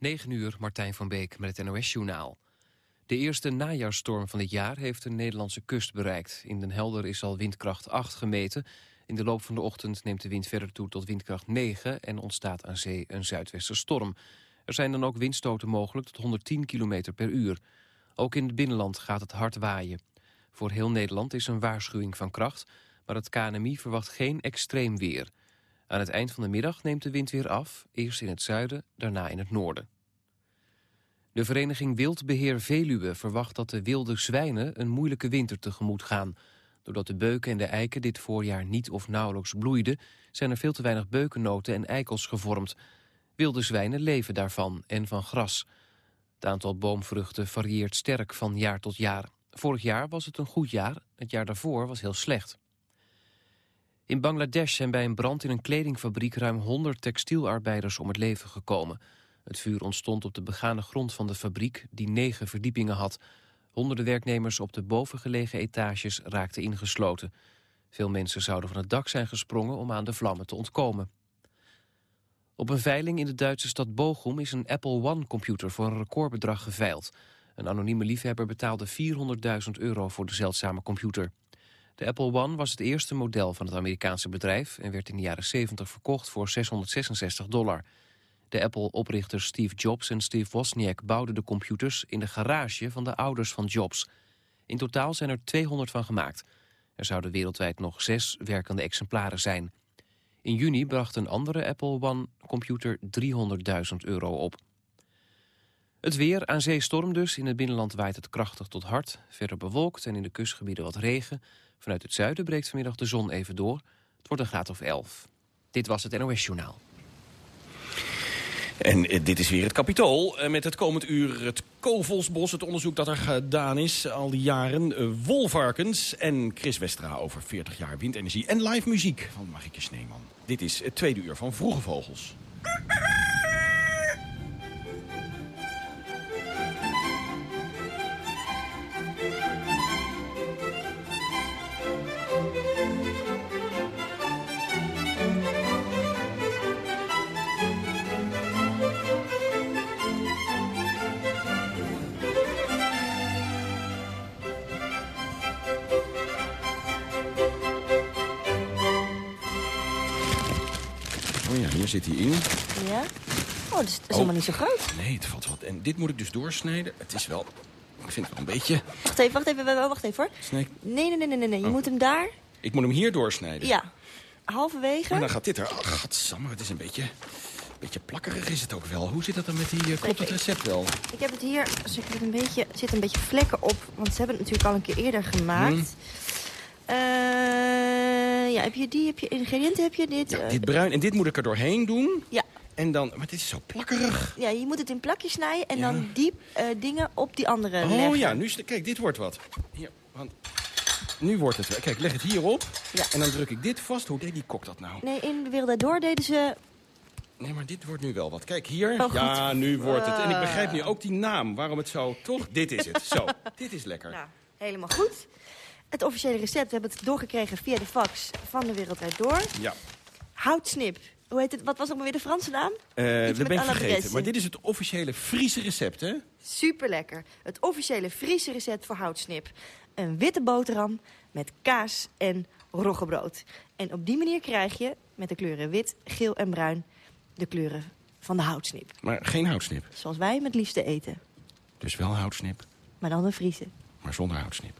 9 uur, Martijn van Beek met het NOS-journaal. De eerste najaarsstorm van dit jaar heeft de Nederlandse kust bereikt. In Den Helder is al windkracht 8 gemeten. In de loop van de ochtend neemt de wind verder toe tot windkracht 9... en ontstaat aan zee een zuidwesterstorm. Er zijn dan ook windstoten mogelijk tot 110 km per uur. Ook in het binnenland gaat het hard waaien. Voor heel Nederland is een waarschuwing van kracht... maar het KNMI verwacht geen extreem weer... Aan het eind van de middag neemt de wind weer af, eerst in het zuiden, daarna in het noorden. De vereniging Wildbeheer Veluwe verwacht dat de wilde zwijnen een moeilijke winter tegemoet gaan. Doordat de beuken en de eiken dit voorjaar niet of nauwelijks bloeiden, zijn er veel te weinig beukennoten en eikels gevormd. Wilde zwijnen leven daarvan en van gras. Het aantal boomvruchten varieert sterk van jaar tot jaar. Vorig jaar was het een goed jaar, het jaar daarvoor was heel slecht. In Bangladesh zijn bij een brand in een kledingfabriek ruim 100 textielarbeiders om het leven gekomen. Het vuur ontstond op de begane grond van de fabriek, die negen verdiepingen had. Honderden werknemers op de bovengelegen etages raakten ingesloten. Veel mensen zouden van het dak zijn gesprongen om aan de vlammen te ontkomen. Op een veiling in de Duitse stad Bochum is een Apple One-computer voor een recordbedrag geveild. Een anonieme liefhebber betaalde 400.000 euro voor de zeldzame computer. De Apple One was het eerste model van het Amerikaanse bedrijf... en werd in de jaren 70 verkocht voor 666 dollar. De Apple-oprichters Steve Jobs en Steve Wozniak bouwden de computers... in de garage van de ouders van Jobs. In totaal zijn er 200 van gemaakt. Er zouden wereldwijd nog zes werkende exemplaren zijn. In juni bracht een andere Apple One-computer 300.000 euro op. Het weer, aan zee storm dus. In het binnenland waait het krachtig tot hard. Verder bewolkt en in de kustgebieden wat regen. Vanuit het zuiden breekt vanmiddag de zon even door. Het wordt een graad of 11. Dit was het NOS Journaal. En eh, dit is weer het kapitool. Eh, met het komend uur het Kovelsbos, het onderzoek dat er gedaan is al die jaren. Eh, wolvarkens en Chris Westra over 40 jaar windenergie. En live muziek van Marieke Sneeman. Dit is het tweede uur van Vroege Vogels. Helemaal niet zo groot. Nee, het valt wat. En dit moet ik dus doorsnijden. Het is wel... Ik vind het wel een beetje... Wacht even, wacht even, wacht even hoor. Snij... Nee, nee, nee, nee, nee. nee. Je Oh. moet hem daar... Ik moet hem hier doorsnijden. Ja. Halverwege. Maar dan gaat dit er... Oh, gadsamme, het is een beetje... Een beetje plakkerig is het ook wel. Hoe zit dat dan met die... eh, klopt het recept wel? Ik heb het hier, dus ik heb een beetje, er zitten een beetje vlekken op. Want ze hebben het natuurlijk al een keer eerder gemaakt. Hmm. Eh, ja, heb je die, heb je ingrediënten, heb je dit? Ja, eh, dit bruin. En dit moet ik er doorheen doen. ja. En dan... Maar dit is zo plakkerig. ja, je moet het in plakjes snijden en Ja. dan die eh, dingen op die andere Oh leggen. ja, nu... Kijk, dit wordt wat. Hier, want... Nu wordt het... Kijk, leg het hierop. Ja. En dan druk ik dit vast. Hoe deed die kok dat nou? Nee, in de wereld daardoor deden ze... Nee, maar dit wordt nu wel wat. Kijk, hier. Oh, ja, nu wordt het. En ik Eh. begrijp nu ook die naam. Waarom het zo... Toch? Dit is het. Zo. Dit is lekker. Nou, helemaal goed. Het officiële recept, we hebben het doorgekregen via de fax van de Wereldwijd Door. Ja. Houtsnip. Hoe heet het? Wat was ook weer de Franse naam? Uh, dat ben ik vergeten. Maar dit is het officiële Friese recept, hè? Superlekker. Het officiële Friese recept voor houtsnip. Een witte boterham met kaas en roggebrood. En op die manier krijg je met de kleuren wit, geel en bruin... de kleuren van de houtsnip. Maar geen houtsnip? Zoals wij het liefste eten. Dus wel houtsnip? Maar dan een Friese. Maar zonder houtsnip.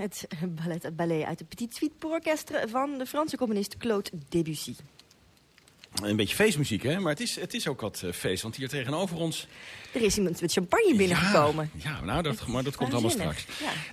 Het ballet, ballet uit de Petite Suite Orchestre van de Franse componist Claude Debussy. Een beetje feestmuziek, hè? Maar het is, het is ook wat uh, feest, want hier tegenover ons... Er is iemand met champagne binnengekomen. Ja, ja nou, dat, maar dat komt allemaal straks.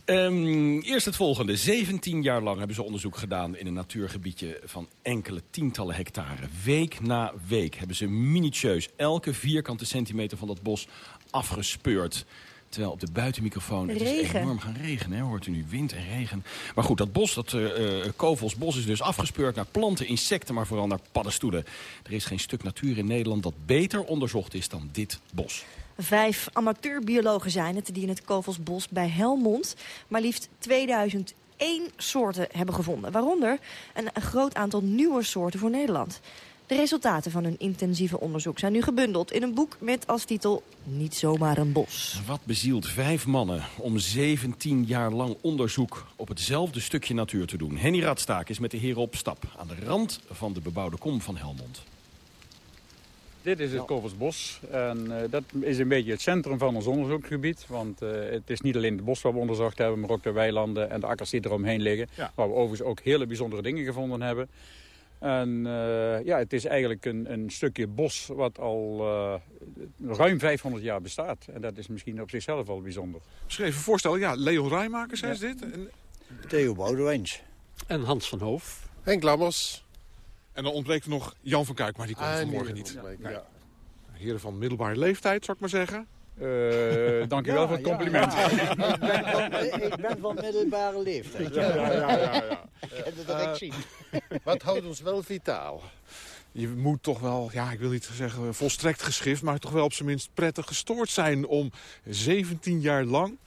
Ja. Um, eerst het volgende. 17 jaar lang hebben ze onderzoek gedaan in een natuurgebiedje van enkele tientallen hectare. Week na week hebben ze minutieus elke vierkante centimeter van dat bos afgespeurd. Terwijl op de buitenmicrofoon het is enorm gaan regenen. Hè? Hoort u nu wind en regen. Maar goed, dat bos, dat uh, Kovelsbos is dus afgespeurd naar planten, insecten, maar vooral naar paddenstoelen. Er is geen stuk natuur in Nederland dat beter onderzocht is dan dit bos. Vijf amateurbiologen zijn het die in het Kovelsbos bij Helmond maar liefst 2001 soorten hebben gevonden. Waaronder een, een groot aantal nieuwe soorten voor Nederland. De resultaten van hun intensieve onderzoek zijn nu gebundeld in een boek met als titel Niet zomaar een bos. Wat bezielt vijf mannen om 17 jaar lang onderzoek op hetzelfde stukje natuur te doen? Henny Radstaak is met de heren op stap aan de rand van de bebouwde kom van Helmond. Dit is het Koversbos en uh, dat is een beetje het centrum van ons onderzoeksgebied. Want uh, het is niet alleen het bos wat we onderzocht hebben, maar ook de weilanden en de akkers die eromheen liggen. Ja. Waar we overigens ook hele bijzondere dingen gevonden hebben. En uh, ja, het is eigenlijk een, een stukje bos wat al uh, ruim 500 jaar bestaat. En dat is misschien op zichzelf al bijzonder. Misschien even voorstellen, ja, Leon Rijmakers ja. is dit. En... Theo Boudewijns. En Hans van Hoof. Henk Lammers. En dan ontbreekt er nog Jan van Kuik, maar die komt vanmorgen niet. Ja. Ja. Heren van middelbare leeftijd, zou ik maar zeggen. Uh, dank u wel voor het compliment. Ja, ik, ben van, ik, ben van, middelbare leeftijd. Ja, ja, ja. ja, ja. Ik kan het direct uh, zien. Wat houdt ons wel vitaal? Je moet toch wel, ja, ik wil niet zeggen volstrekt geschift... maar toch wel op zijn minst prettig gestoord zijn om 17 jaar lang...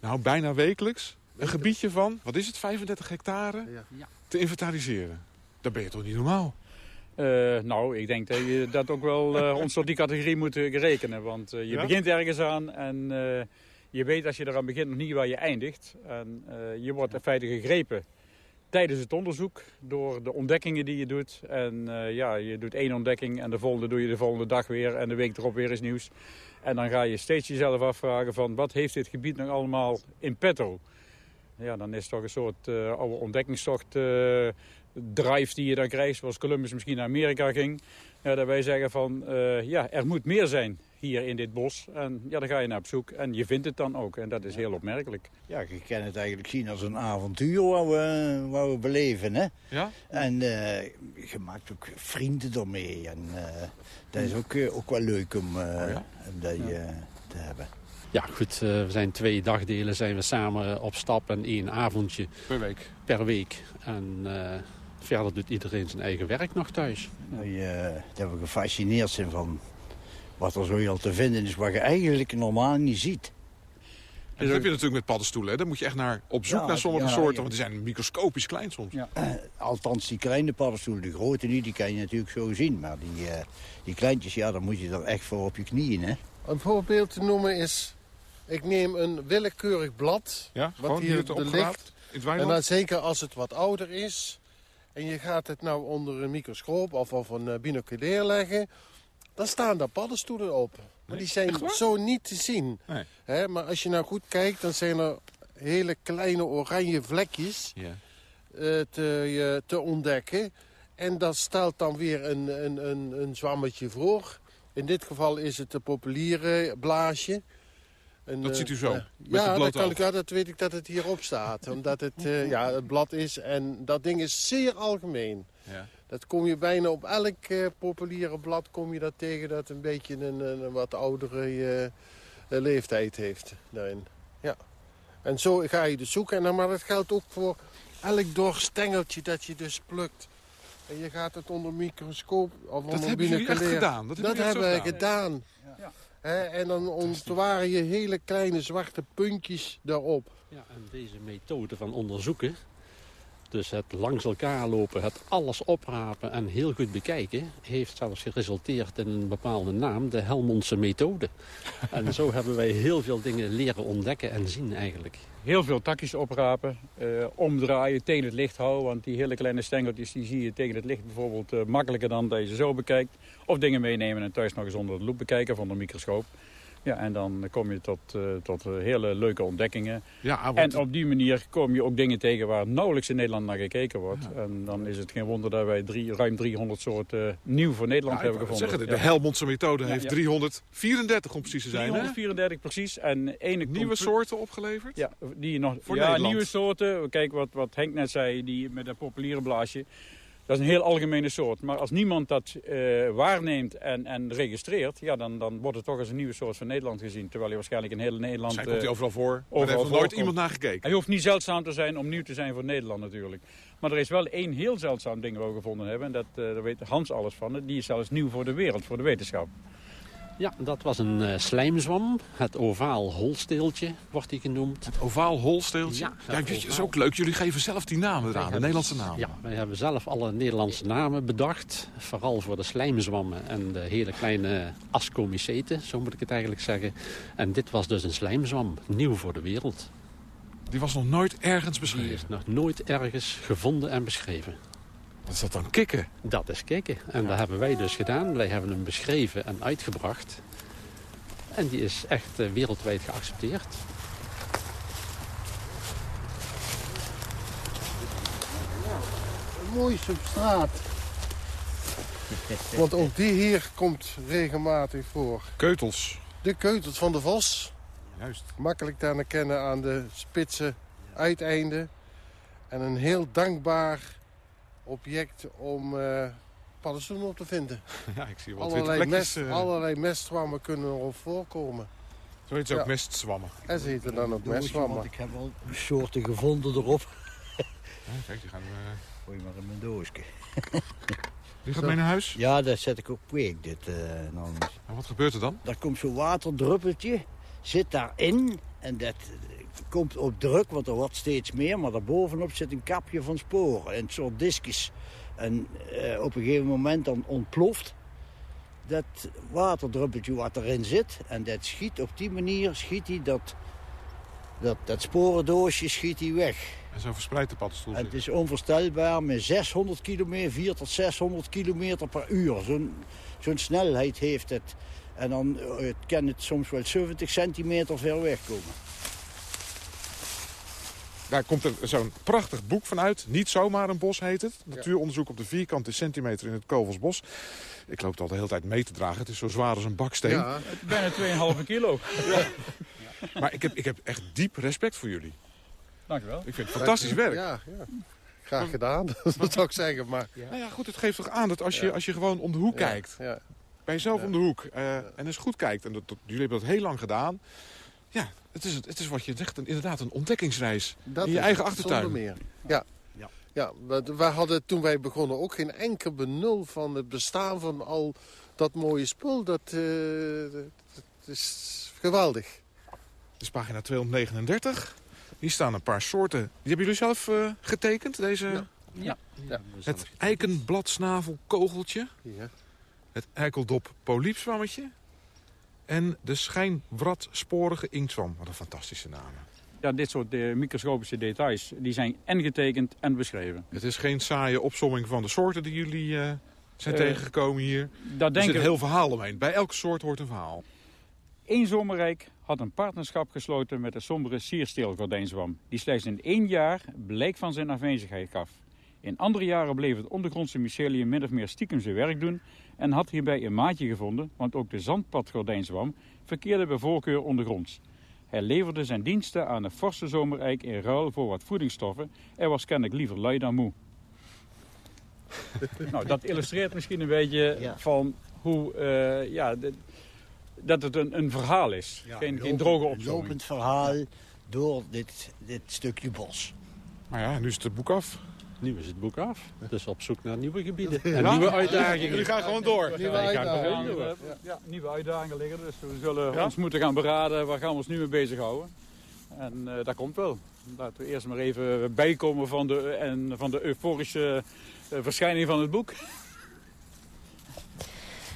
nou, bijna wekelijks, een gebiedje van, wat is het, 35 hectare... te inventariseren. Dat ben je toch niet normaal? Uh, nou, ik denk dat je dat ook wel uh, ons tot die categorie moet rekenen. Want uh, je ja? begint ergens aan en je weet als je eraan begint nog niet waar je eindigt. En je wordt in feite gegrepen tijdens het onderzoek door de ontdekkingen die je doet. En ja, je doet één ontdekking en de volgende doe je de volgende dag weer. En de week erop weer is nieuws. En dan ga je steeds jezelf afvragen van wat heeft dit gebied nog allemaal in petto? Ja, dan is het toch een soort oude ontdekkingstocht drive die je dan krijgt, zoals Columbus misschien naar Amerika ging. Ja, dat wij zeggen van, uh, ja, er moet meer zijn hier in dit bos. En ja, dan ga je naar op zoek en je vindt het dan ook. En dat is heel opmerkelijk. Ja, je kan het eigenlijk zien als een avontuur waar we, waar we beleven. Hè? Ja? En uh, je maakt ook vrienden ermee. En uh, dat is ook, ook wel leuk om, oh, ja? om dat ja. te hebben. Ja, goed. we zijn twee dagdelen zijn we samen op stap en één avondje. Per week? Per week. En verder doet iedereen zijn eigen werk nog thuis. Nou, je, dat we gefascineerd zijn van wat er zo heel te vinden is... wat je eigenlijk normaal niet ziet. En dat heb je natuurlijk met paddenstoelen. Hè? Dan moet je echt naar, op zoek ja, naar sommige ja, soorten, want die zijn microscopisch klein soms. Uh, althans, die kleine paddenstoelen, de grote niet, die kan je natuurlijk zo zien. Maar die, uh, die kleintjes, ja, dan moet je er echt voor op je knieën. Hè? Een voorbeeld te noemen is, ik neem een willekeurig blad, ja, wat hier, hier ligt. En dan zeker als het wat ouder is, en je gaat het nou onder een microscoop of, of een binoculair leggen... dan staan daar paddenstoelen op. Maar die zijn zo niet te zien. Nee. He, maar als je nou goed kijkt, dan zijn er hele kleine oranje vlekjes ja. uh, te, te, ontdekken. En dat stelt dan weer een, een, een, een zwammetje voor. In dit geval is het de populiere blaasje. Dat ziet u zo? Uh, ja, dat, kan ik, ja, dat weet ik dat het hierop staat. omdat het uh, ja, het blad is. En dat ding is zeer algemeen. Ja. Dat kom je bijna op elk uh, populiere blad kom je dat tegen dat een beetje een, een, wat oudere leeftijd heeft daarin. Ja. En zo ga je dus zoeken. En dan, maar dat geldt ook voor elk doorstengeltje dat je dus plukt. En je gaat het onder microscoop of dat onder hebben jullie echt gedaan? Dat, dat hebben wij gedaan. Ja. En dan ontwaren je hele kleine zwarte puntjes daarop. Ja, en deze methode van onderzoeken, dus het langs elkaar lopen, het alles oprapen en heel goed bekijken... heeft zelfs geresulteerd in een bepaalde naam, de Helmondse methode. en zo hebben wij heel veel dingen leren ontdekken en zien eigenlijk. Heel veel takjes oprapen, uh, omdraaien, tegen het licht houden. Want die hele kleine stengeltjes die zie je tegen het licht bijvoorbeeld uh, makkelijker dan dat je ze zo bekijkt. Of dingen meenemen en thuis nog eens onder de loep bekijken onder een microscoop. Ja, en dan kom je tot, uh, tot hele leuke ontdekkingen. Ja, en op die manier kom je ook dingen tegen waar nauwelijks in Nederland naar gekeken wordt. Ja. En dan is het geen wonder dat wij drie, ruim 300 soorten nieuw voor Nederland ja, hebben gevonden. Zeggen, de Helmondse methode heeft 334 om precies te zijn. 334 precies. En ene nieuwe soorten opgeleverd? Ja, die nog, voor ja Nederland. nieuwe soorten. Kijk wat, wat Henk net zei, die met dat populiere blaasje. Dat is een heel algemene soort. Maar als niemand dat uh, waarneemt en, en registreert... Ja, dan, dan wordt het toch als een nieuwe soort van Nederland gezien. Terwijl hij waarschijnlijk in heel Nederland... Zij komt hij overal voor. Overal er heeft nooit iemand naar gekeken. Hij hoeft niet zeldzaam te zijn om nieuw te zijn voor Nederland natuurlijk. Maar er is wel één heel zeldzaam ding waar we gevonden hebben. En dat, uh, daar weet Hans alles van. Die is zelfs nieuw voor de wereld, voor de wetenschap. Ja, dat was een uh, slijmzwam. Het ovaal holsteeltje wordt die genoemd. Het ovaal holsteeltje? Ja, ja dat is ook leuk. Jullie geven zelf die namen eraan, de Nederlandse namen. Ja, wij hebben zelf alle Nederlandse namen bedacht. Vooral voor de slijmzwammen en de hele kleine ascomyceten, zo moet ik het eigenlijk zeggen. En dit was dus een slijmzwam, nieuw voor de wereld. Die was nog nooit ergens beschreven? Die is nog nooit ergens gevonden en beschreven. Wat is dat dan, kikken? Dat is kikken. En dat hebben wij dus gedaan. Wij hebben hem beschreven en uitgebracht. En die is echt uh, wereldwijd geaccepteerd. Mooi substraat. Want ook die hier komt regelmatig voor. Keutels. De keutels van de vos. Juist. Makkelijk te herkennen aan de spitse uiteinden. En een heel dankbaar object om uh, paddenstoelen op te vinden. Ja, ik zie wat allerlei, plekjes, mest, uh... allerlei mestzwammen kunnen erop voorkomen. Zo heet ze ja. ook mestzwammen. En ze heten dan ook mestzwammen. Ik heb al soorten gevonden erop. Ja, kijk, die gaan... Uh... Gooi maar in mijn doosje. Die gaat mee naar huis? Ja, daar zet ik op kweek. Dit, nou. En wat gebeurt er dan? Daar komt zo'n waterdruppeltje, zit daarin en dat komt op druk, want er wordt steeds meer. Maar daarbovenop zit een kapje van sporen, een soort discus. En uh, op een gegeven moment dan ontploft dat waterdruppeltje wat erin zit. En dat schiet op die manier, schiet hij dat, dat, dat sporendoosje schiet hij weg. En zo verspreidt de paddenstoel En het is onvoorstelbaar met 600 kilometer, 4 tot 600 kilometer per uur. Zo'n zo'n snelheid heeft het. En dan uh, kan het soms wel 70 centimeter ver weg komen. Daar komt er zo'n prachtig boek van uit. Niet zomaar een bos heet het. Natuuronderzoek op de vierkante centimeter in het Kovelsbos. Ik loop het al de hele tijd mee te dragen. Het is zo zwaar als een baksteen. Ja, bijna 2,5 kilo. Ja. Maar ik heb, ik heb echt diep respect voor jullie. Dank u wel. Ik vind het fantastisch werk. Ja, ja. Graag gedaan, dat zou ik zeggen. Maar... Ja. Nou ja, goed, het geeft toch aan dat als je, als je gewoon om de hoek kijkt... Ja. bij jezelf om de hoek uh, en eens goed kijkt... en dat, dat, jullie hebben dat heel lang gedaan... ja, het is, het is wat je zegt, een, inderdaad een ontdekkingsreis dat in je is eigen achtertuin. Zonder meer. Ja. Ja. ja we, we hadden toen wij begonnen ook geen enkel benul van het bestaan van al dat mooie spul. Dat, uh, dat is geweldig. Dit is pagina 239. Hier staan een paar soorten. Die hebben jullie zelf uh, getekend, deze... Ja. ja. ja. Het eikenbladsnavelkogeltje. Ja. Het eikeldop polypzwammetje. En de schijnwratsporige inktzwam. Wat een fantastische namen. Ja, dit soort uh, microscopische details die zijn en getekend en beschreven. Het is geen saaie opsomming van de soorten die jullie uh, zijn uh, tegengekomen hier. Daar er zit een heel verhaal omheen. Bij elke soort hoort een verhaal. Eén zomerrijk had een partnerschap gesloten met de sombere siersteelgordijnzwam... die slechts in één jaar blijk van zijn afwezigheid gaf. In andere jaren bleef het ondergrondse mycelium min of meer stiekem zijn werk doen... en had hierbij een maatje gevonden, want ook de zandpadgordijnzwam verkeerde bij voorkeur ondergronds. Hij leverde zijn diensten aan de forse zomereik in ruil voor wat voedingsstoffen... en was kennelijk liever lui dan moe. nou, dat illustreert misschien een beetje ja. van hoe... Uh, ja, de, dat het een, een verhaal is, ja, geen, lopen, geen droge opzomming. Een lopend verhaal door dit, dit stukje bos. Maar ja, nu is het boek af. Nu is het boek af. Dus op zoek naar nieuwe gebieden. En nieuwe uitdagingen. Jullie gaan gewoon door. Nieuwe uitdagingen. Nieuwe uitdagingen liggen. Dus we zullen ja? ons moeten gaan beraden. Waar gaan we ons nu mee bezighouden? En uh, dat komt wel. Laten we eerst maar even bijkomen van de, en van de euforische uh, verschijning van het boek.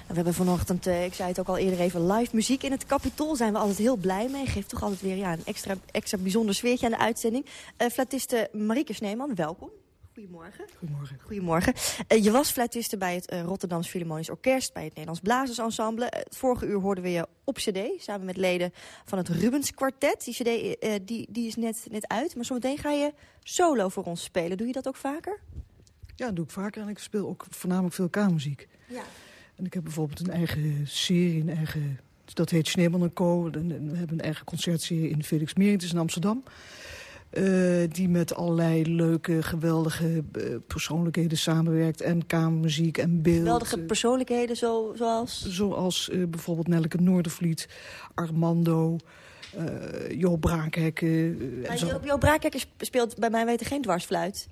We hebben vanochtend, uh, ik zei het ook al eerder even, live muziek in het Capitool. Zijn we altijd heel blij mee. Geeft toch altijd weer ja, een extra, extra bijzonder sfeertje aan de uitzending. Uh, flatiste Marieke Sneeman, welkom. Goedemorgen. Goedemorgen. Goedemorgen. Uh, je was fluitiste bij het uh, Rotterdams Philharmonisch Orkest... bij het Nederlands Blazersensemble. Uh, het vorige uur hoorden we je op cd... samen met leden van het Rubens Quartet. Die cd die, die is net, net uit. Maar zometeen ga je solo voor ons spelen. Doe je dat ook vaker? Ja, dat doe ik vaker. En ik speel ook voornamelijk veel kamermuziek. Ja. En ik heb bijvoorbeeld een eigen serie, een eigen... Dat heet Schneeman Co. En we hebben een eigen concertserie in Felix Meritus in Amsterdam... Uh, die met allerlei leuke, geweldige uh, persoonlijkheden samenwerkt. En kamermuziek en beeld. Geweldige persoonlijkheden zo, zoals? Zoals uh, bijvoorbeeld Nelleke Noordervliet, Armando, uh, Jo Braakhekken. Uh, maar Braakhekken speelt bij mij weten geen dwarsfluit.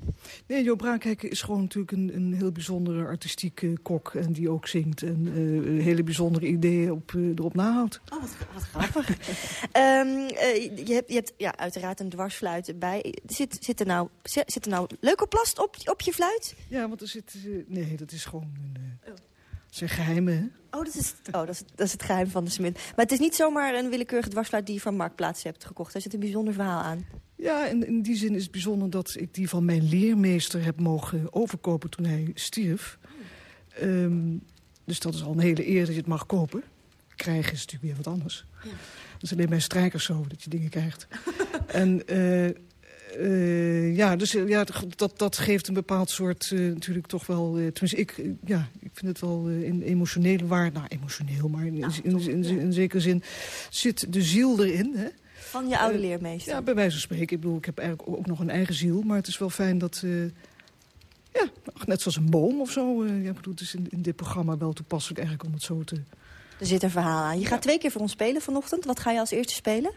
Nee, Jo Braakhekken is gewoon natuurlijk een, een heel bijzondere artistieke kok. En die ook zingt en uh, hele bijzondere ideeën op, erop nahoudt. Oh, wat, wat grappig. um, je hebt, je hebt ja, uiteraard een dwarsfluit bij. Zit, zit, er nou, zit er nou leukoplast op, op je fluit? Ja, want er zit... nee, dat is gewoon een... Oh zijn geheimen, Oh, dat is, oh dat, is, dat is het geheim van de smid. Maar het is niet zomaar een willekeurige dwarsfluit die je van Marktplaats hebt gekocht. Er zit een bijzonder verhaal aan. Ja, in, in die zin is het bijzonder dat ik die van mijn leermeester heb mogen overkopen toen hij stierf. Um, dus dat is al een hele eer dat je het mag kopen. Krijgen is natuurlijk weer wat anders. Ja. Dat is alleen bij strijkers zo, dat je dingen krijgt. en uh, uh, ja, dus ja, dat, dat geeft een bepaald soort uh, natuurlijk toch wel... Uh, tenminste, ik, ja, ik vind het wel in emotionele waarde... Nou, emotioneel, maar in, in, in, in, zekere zin zit de ziel erin. Hè? Van je oude leermeester? Ja, bij wijze van spreken. Ik bedoel, ik heb eigenlijk ook nog een eigen ziel. Maar het is wel fijn dat... ja, net zoals een boom of zo. ja, ik bedoel, het is in, in dit programma wel toepasselijk eigenlijk om het zo te... Er zit een verhaal aan. Je gaat twee keer voor ons spelen vanochtend. Wat ga je als eerste spelen?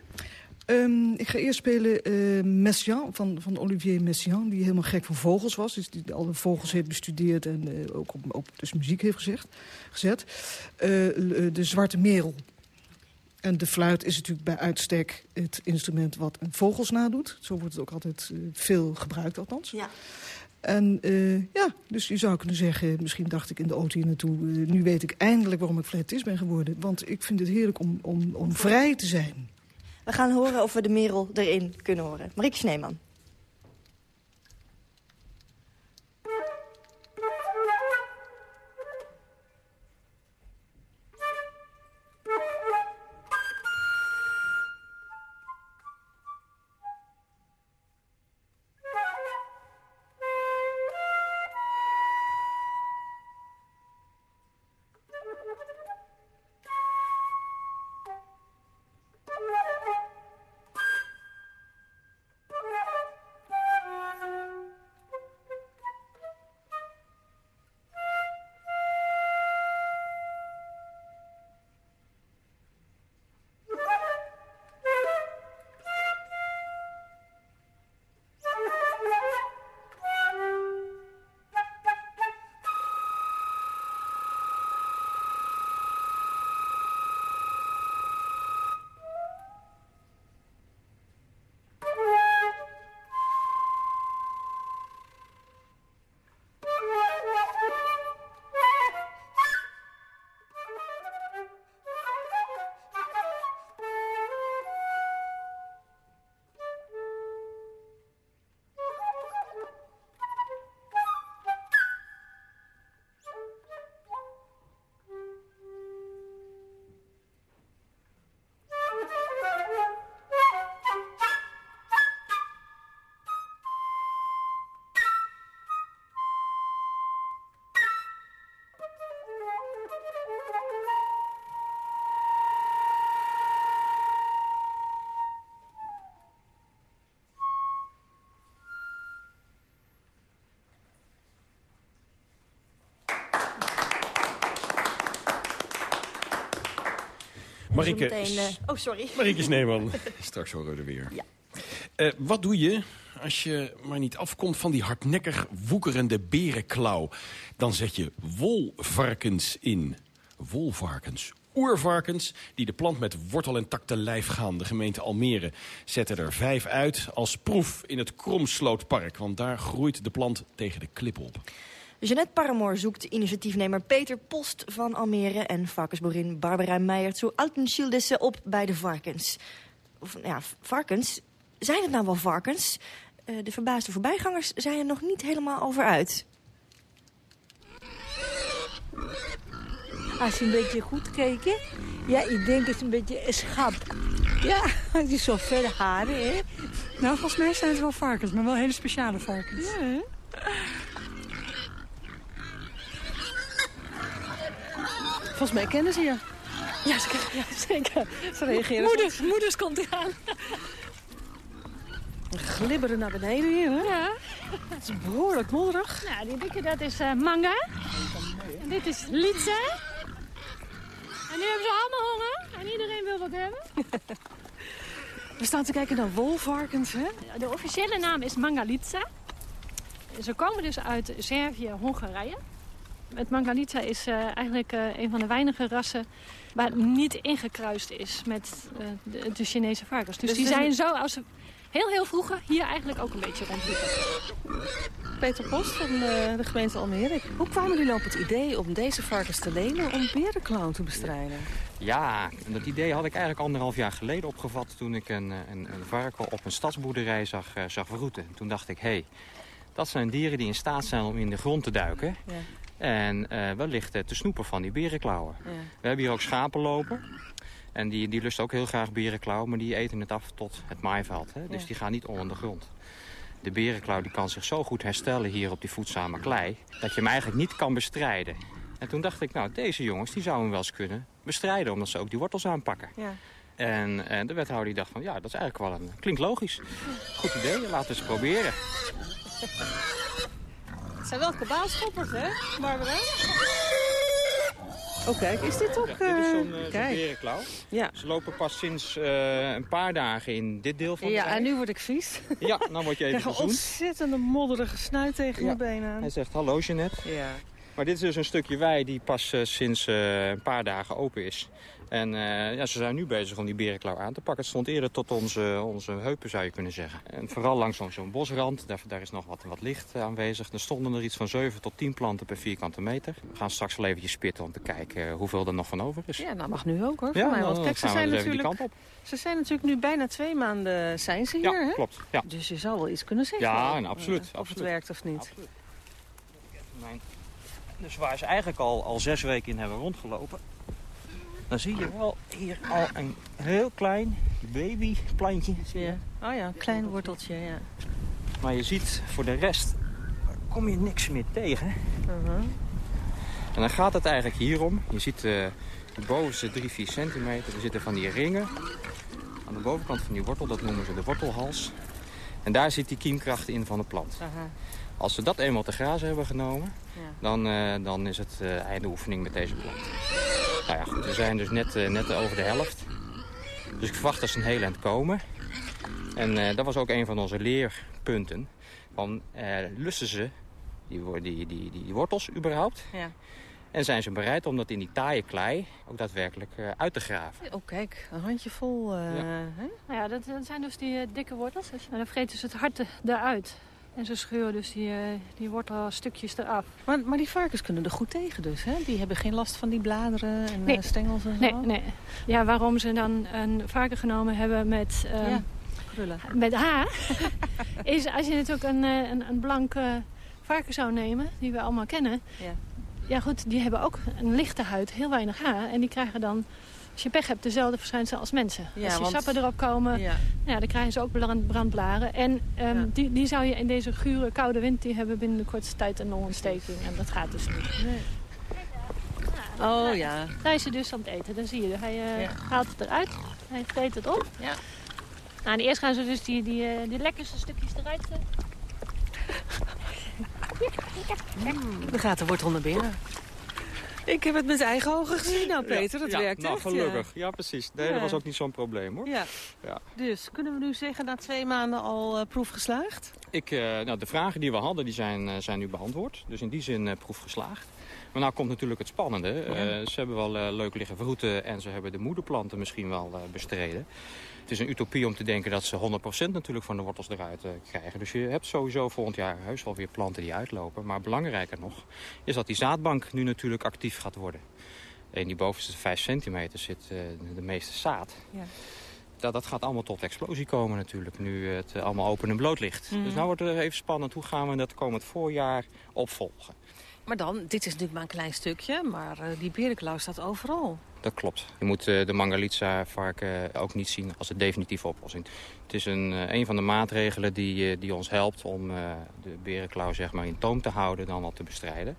Um, ik ga eerst spelen uh, Messiaen van, van Olivier Messiaen... die helemaal gek van vogels was. Dus die alle vogels heeft bestudeerd en uh, ook op, op dus muziek heeft gezegd, gezet. Uh, de Zwarte Merel. En de fluit is natuurlijk bij uitstek het instrument wat een vogels nadoet. Zo wordt het ook altijd veel gebruikt althans. Ja. En ja, dus je zou kunnen zeggen, misschien dacht ik in de auto hier naartoe... nu weet ik eindelijk waarom ik fluitist ben geworden. Want ik vind het heerlijk om, om, om vrij te zijn. We gaan horen of we de merel erin kunnen horen. Marieke Sneeman. Marike, meteen, uh, oh, sorry. Marike Sneeman, straks horen we er weer. Ja. Uh, wat doe je als je maar niet afkomt van die hardnekkig woekerende berenklauw? Dan zet je wolvarkens in. Wolvarkens, oervarkens die de plant met wortel en tak te lijf gaan. De gemeente Almere zette er vijf uit als proef in het Kromslootpark. Want daar groeit de plant tegen de klip op. Jeannette Paramoor zoekt initiatiefnemer Peter Post van Almere... en varkensboerin Barbara Meijer zo Altenschildesse op bij de varkens. Of, ja, varkens? Zijn het nou wel varkens? Eh, de verbaasde voorbijgangers zijn er nog niet helemaal over uit. Als je een beetje goed kijkt, ja, ik denk het is een beetje een schap. Ja, die is zo verder haren, hè. Nou, volgens mij zijn het wel varkens, maar wel hele speciale varkens. Ja, hè? Volgens mij kennen ze je. Ja, ze- ja, zeker. Ze reageren. Moeders, moeders komt eraan. glibberen naar beneden hier, hè? Ja. Het is behoorlijk modderig. Nou, die dikke, dat is eh, manga. En dit is Litsa. En nu hebben ze allemaal honger. En iedereen wil wat hebben. We staan te kijken naar wolvarkens, hè? De officiële naam is Mangalitsa. Ze komen dus uit Servië, Hongarije. Het Mangalitsa is eh, eigenlijk eh, een van de weinige rassen waar het niet ingekruist is met eh, de, de Chinese varkens. Dus, Dus die zijn zo als ze heel heel vroeger hier eigenlijk ook een beetje rondliepen. Peter Post van eh, de gemeente Almere. Hoe kwamen jullie op het idee om deze varkens te lenen om berenklauw te bestrijden? Ja, en dat idee had ik eigenlijk anderhalf jaar geleden opgevat... toen ik een, een, een varken op een stadsboerderij zag, eh, zag verroeten. Toen dacht ik, hé, hey, dat zijn dieren die in staat zijn om in de grond te duiken... Ja. En eh, wellicht eh, te snoepen van die berenklauwen. Ja. We hebben hier ook schapen lopen... En die, die lusten ook heel graag berenklauw, maar die eten het af tot het maaiveld. Hè? Dus Ja. die gaan niet onder de grond. De berenklauw die kan zich zo goed herstellen hier op die voedzame klei... dat je hem eigenlijk niet kan bestrijden. En toen dacht ik, nou, deze jongens die zouden hem wel eens kunnen bestrijden... omdat ze ook die wortels aanpakken. Ja. En, en de wethouder die dacht van, ja, dat is eigenlijk wel een... Klinkt logisch. Goed idee, laten we eens proberen. Het zijn wel kabaalschoppers, hè, Barbara? Oh, kijk, is dit ook... Ja, dit is eh, zo'n kijk. berenklauw. Ja. Ze lopen pas sinds eh, een paar dagen in dit deel van de Ja, en nu word ik vies. Ja, dan word je even krijg een gezoend. ontzettende modderige snuit tegen Ja. je benen aan. Hij zegt hallo Jeanette. Ja. Maar dit is dus een stukje wei die pas eh, sinds eh, een paar dagen open is. En eh, ja, ze zijn nu bezig om die berenklauw aan te pakken. Het stond eerder tot onze, onze heupen zou je kunnen zeggen. En vooral langs zo'n bosrand, daar, daar is nog wat, wat licht aanwezig. Er stonden er iets van 7 tot 10 planten per vierkante meter. We gaan straks wel eventjes spitten om te kijken eh, hoeveel er nog van over is. Ja, nou mag nu ook hoor. Ja, voor mij. dan Want kijk, ze zijn, dus natuurlijk, kant op. ze zijn natuurlijk nu bijna twee maanden zijn ze hier, Ja, hè? klopt. Ja. Dus je zou wel iets kunnen zeggen. Ja, nou, absoluut, Of het absoluut. werkt of niet. Mijn- Dus waar ze eigenlijk al, al zes weken in hebben rondgelopen... dan zie je wel hier al een heel klein babyplantje. Ja. Oh ja, een klein worteltje, ja. Maar je ziet voor de rest kom je niks meer tegen. Uh-huh. En dan gaat het eigenlijk hierom. Je ziet de bovenste 3, 4 centimeter. Er zitten van die ringen aan de bovenkant van die wortel. Dat noemen ze de wortelhals. En daar zit die kiemkracht in van de plant. Aha. Als we dat eenmaal te grazen hebben genomen, Ja. dan, eh, dan is het eh, einde oefening met deze plant. Nou ja, goed, we zijn dus net, eh, net over de helft. Dus ik verwacht dat ze een heel eind komen. En eh, dat was ook een van onze leerpunten. Van, eh, lusten ze die, die, die, die, wortels überhaupt? Ja. En zijn ze bereid om dat in die taaie klei ook daadwerkelijk uit te graven? Oh, kijk, een handjevol. eh Ja. hè? Nou ja, dat, dat zijn dus die dikke wortels. En dan vreten ze het hart er- eruit. En ze scheuren dus die, eh, die wortelstukjes eraf. Maar, maar die varkens kunnen er goed tegen dus, hè? Die hebben geen last van die bladeren en Nee. eh, stengels en Nee, zo? nee. Ja, waarom ze dan een varken genomen hebben met, eh, Ja, krullen. met haar... is als je natuurlijk een, eh, een, een blank eh, varken zou nemen, die we allemaal kennen... Ja. Ja goed, die hebben ook een lichte huid, heel weinig haar. En die krijgen dan, als je pech hebt, dezelfde verschijnselen als mensen. Ja, als die want- sappen erop komen, Ja. ja, dan krijgen ze ook brand- brandblaren. En ehm, Ja. die, die zou je in deze gure, koude wind, die hebben binnen de kortste tijd een longontsteking. En dat gaat dus niet. Oh ja. Daar is hij dus aan het eten. Dan zie je, hij eh, Ja. haalt het eruit. Hij vreet het op. Ja. Nou, en eerst gaan ze dus die, die, eh, die lekkerste stukjes eruit. Dan gaat de wortel naar binnen. Ik heb het met eigen ogen gezien nou, Peter. Het ja, werkt nou, echt, gelukkig. Ja, precies. Nee, Ja. dat was ook niet zo'n probleem hoor. Ja. Ja. Dus kunnen we nu zeggen na twee maanden al eh, proef geslaagd? Ik, eh, nou, de vragen die we hadden, die zijn, eh, zijn nu beantwoord. Dus in die zin proef geslaagd. Maar nou komt natuurlijk het spannende. Ze hebben wel leuk liggen vroeten en ze hebben de moederplanten misschien wel bestreden. Het is een utopie om te denken dat ze 100% natuurlijk van de wortels eruit eh, krijgen. Dus je hebt sowieso volgend jaar heus wel weer planten die uitlopen. Maar belangrijker nog is dat die zaadbank nu natuurlijk actief gaat worden. In die bovenste 5 centimeter zit eh, de meeste zaad. Ja. dat, dat gaat allemaal tot explosie komen natuurlijk, nu het allemaal open en bloot ligt. Mhm. Dus nou wordt het even spannend, hoe gaan we dat komend voorjaar opvolgen? Maar dan, dit is natuurlijk maar een klein stukje, maar eh, die berenklauw staat overal. Dat klopt. Je moet eh, de Mangalitsa-varken ook niet zien als de definitieve oplossing. Het is een, eh, een van de maatregelen die, eh, die ons helpt om eh, de berenklauw zeg maar, in toom te houden dan wat te bestrijden.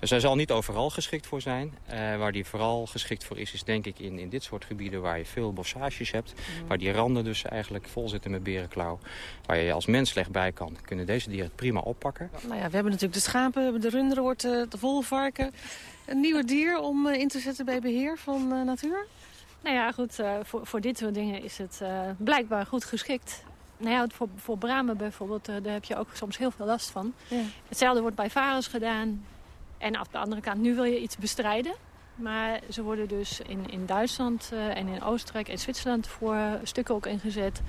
Dus hij zal niet overal geschikt voor zijn. Eh, waar die vooral geschikt voor is, is denk ik in, in dit soort gebieden waar je veel bossages hebt. Waar die randen dus eigenlijk vol zitten met berenklauw. Waar je als mens slecht bij kan, kunnen deze dieren het prima oppakken. Nou ja, we hebben natuurlijk de schapen, we hebben de runderen, wordt, eh, de wolvarken. Een nieuwe dier om eh, in te zetten bij beheer van eh, natuur? Nou ja, goed, eh, voor, voor dit soort dingen is het eh, blijkbaar goed geschikt. Nou ja, voor, voor bramen bijvoorbeeld, daar heb je ook soms heel veel last van. Ja. Hetzelfde wordt bij varens gedaan. En af de andere kant, nu wil je iets bestrijden. Maar ze worden dus in, in Duitsland eh, en in Oostenrijk en Zwitserland voor stukken ook ingezet.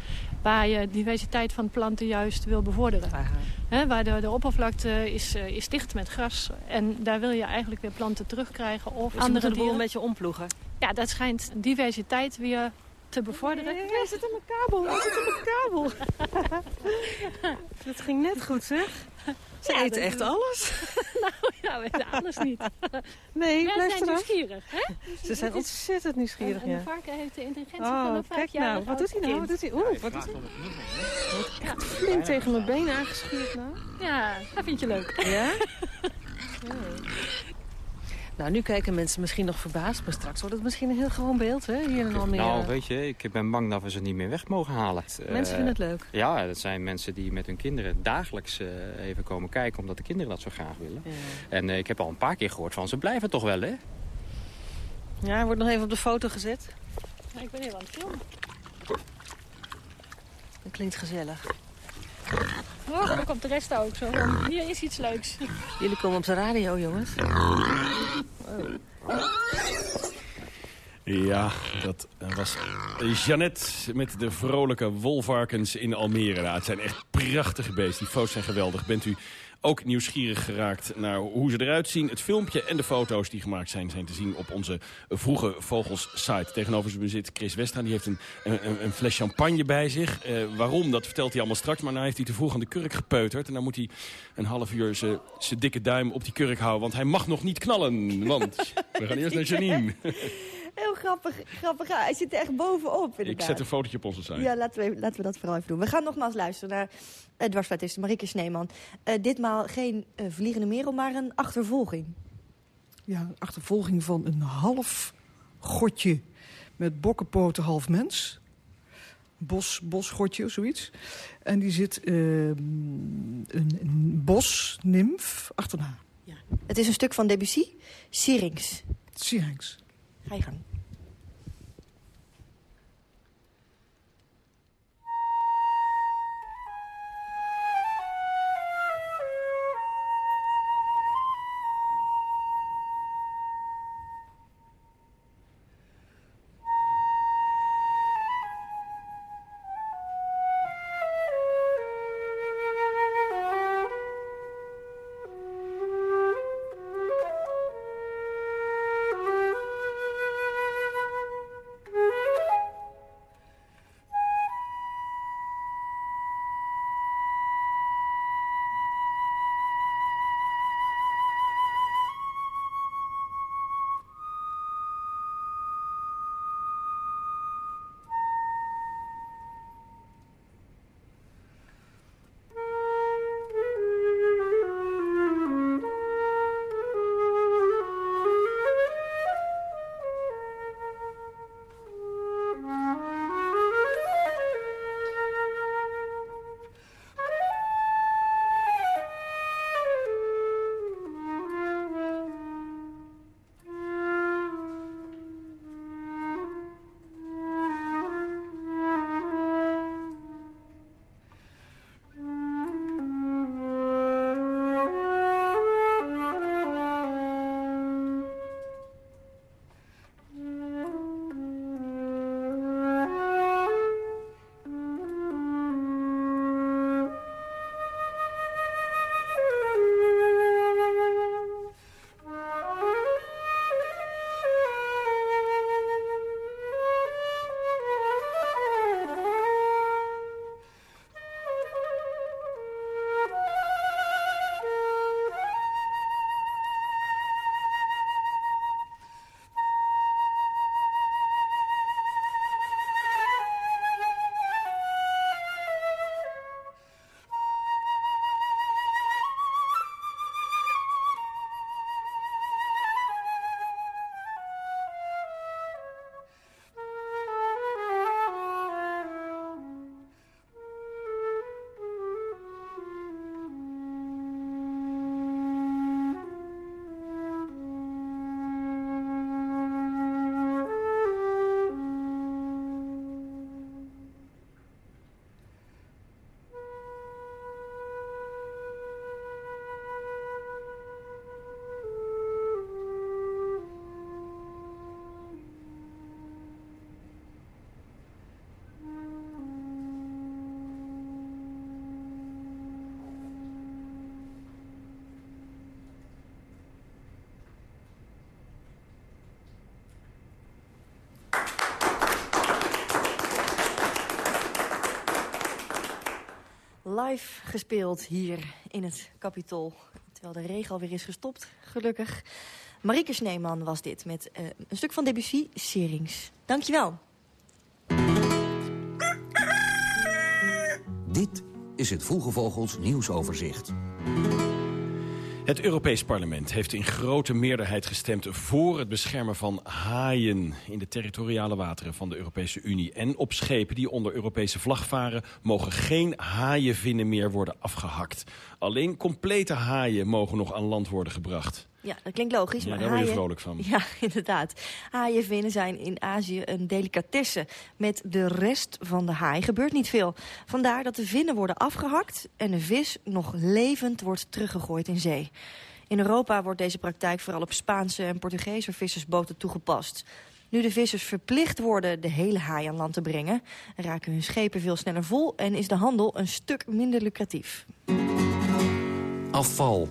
Waar je diversiteit van planten juist wil bevorderen. Hè, waar de, de oppervlakte is, eh, is dicht met gras. En daar wil je eigenlijk weer planten terugkrijgen. Of Dus je andere de boel een beetje omploegen. Ja, dat schijnt diversiteit weer te bevorderen. Hij zit in mijn kabel, hij zit in mijn kabel. dat ging net goed, zeg. Ze Ja, eten echt alles. nou ja, we weten alles niet. Nee, Wij blijf zijn eraf. nieuwsgierig, hè? Ze zijn ontzettend nieuwsgierig, En, en ja. een varken heeft de intelligentie Oh, van een kijk vijfjarig nou. Wat doet hij nou? Wat doet hij? Oeh, wat doet hij? Hij wordt echt flink tegen mijn benen aangeschuurd nou. Ja, dat vind je leuk. Ja? Nou, nu kijken mensen misschien nog verbaasd, maar straks wordt het misschien een heel gewoon beeld, hè? Hier in Almere. Nou, weet je, ik ben bang dat we ze niet meer weg mogen halen. Mensen Eh, vinden het leuk. Ja, dat zijn mensen die met hun kinderen dagelijks eh, even komen kijken... omdat de kinderen dat zo graag willen. Ja. En eh, ik heb al een paar keer gehoord van ze blijven toch wel, hè? Ja, hij wordt nog even op de foto gezet. Ja, ik ben heel aan het filmen. Dat klinkt gezellig. Oh, dan komt de rest ook zo. van, Hier is iets leuks. Jullie komen op de radio, jongens. Ja, dat was Jeannette met de vrolijke wolvarkens in Almere. Nou, het zijn echt prachtige beesten. Die foto's zijn geweldig. Bent u ook nieuwsgierig geraakt naar hoe ze eruit zien? Het filmpje en de foto's die gemaakt zijn, zijn te zien op onze Vroege Vogels site. Tegenover me zit Chris Westra. Die heeft een, een, een fles champagne bij zich. Eh, waarom, dat vertelt hij allemaal straks. Maar nou heeft hij te vroeg aan de kurk gepeuterd. En dan moet hij een half uur zijn dikke duim op die kurk houden. Want hij mag nog niet knallen. Want we gaan eerst naar Janine. Heel grappig, grappig. Hij zit er echt bovenop, inderdaad. Ik zet een fotootje op onze site. Ja, laten we, laten we dat vooral even doen. We gaan nogmaals luisteren naar uh, dwarsfluitist Marieke Sneeman. Uh, ditmaal geen uh, vliegende merel, maar een achtervolging. Ja, een achtervolging van een half godje met bokkenpoten half mens. Bos, bosgotje of zoiets. En die zit uh, een, een bosnimf achterna. Ja. Het is een stuk van Debussy, Syrinx. Syrinx. Ga je gang. Live gespeeld hier in het Capitool. Terwijl de regen alweer is gestopt, gelukkig. Marieke Sneeman was dit met uh, een stuk van Debussy, Serings. Dankjewel. Dit is het Vroege Vogels nieuwsoverzicht. Het Europees Parlement heeft in grote meerderheid gestemd voor het beschermen van haaien in de territoriale wateren van de Europese Unie. En op schepen die onder Europese vlag varen mogen geen haaienvinnen meer worden afgehakt. Alleen complete haaien mogen nog aan land worden gebracht. Ja, dat klinkt logisch. Ja, maar daar word je haaien- vrolijk van. Ja, inderdaad. Haaienvinnen zijn in Azië een delicatesse. Met de rest van de haai gebeurt niet veel. Vandaar dat de vinnen worden afgehakt en de vis nog levend wordt teruggegooid in zee. In Europa wordt deze praktijk vooral op Spaanse en Portugese vissersboten toegepast. Nu de vissers verplicht worden de hele haai aan land te brengen... raken hun schepen veel sneller vol en is de handel een stuk minder lucratief. Afval.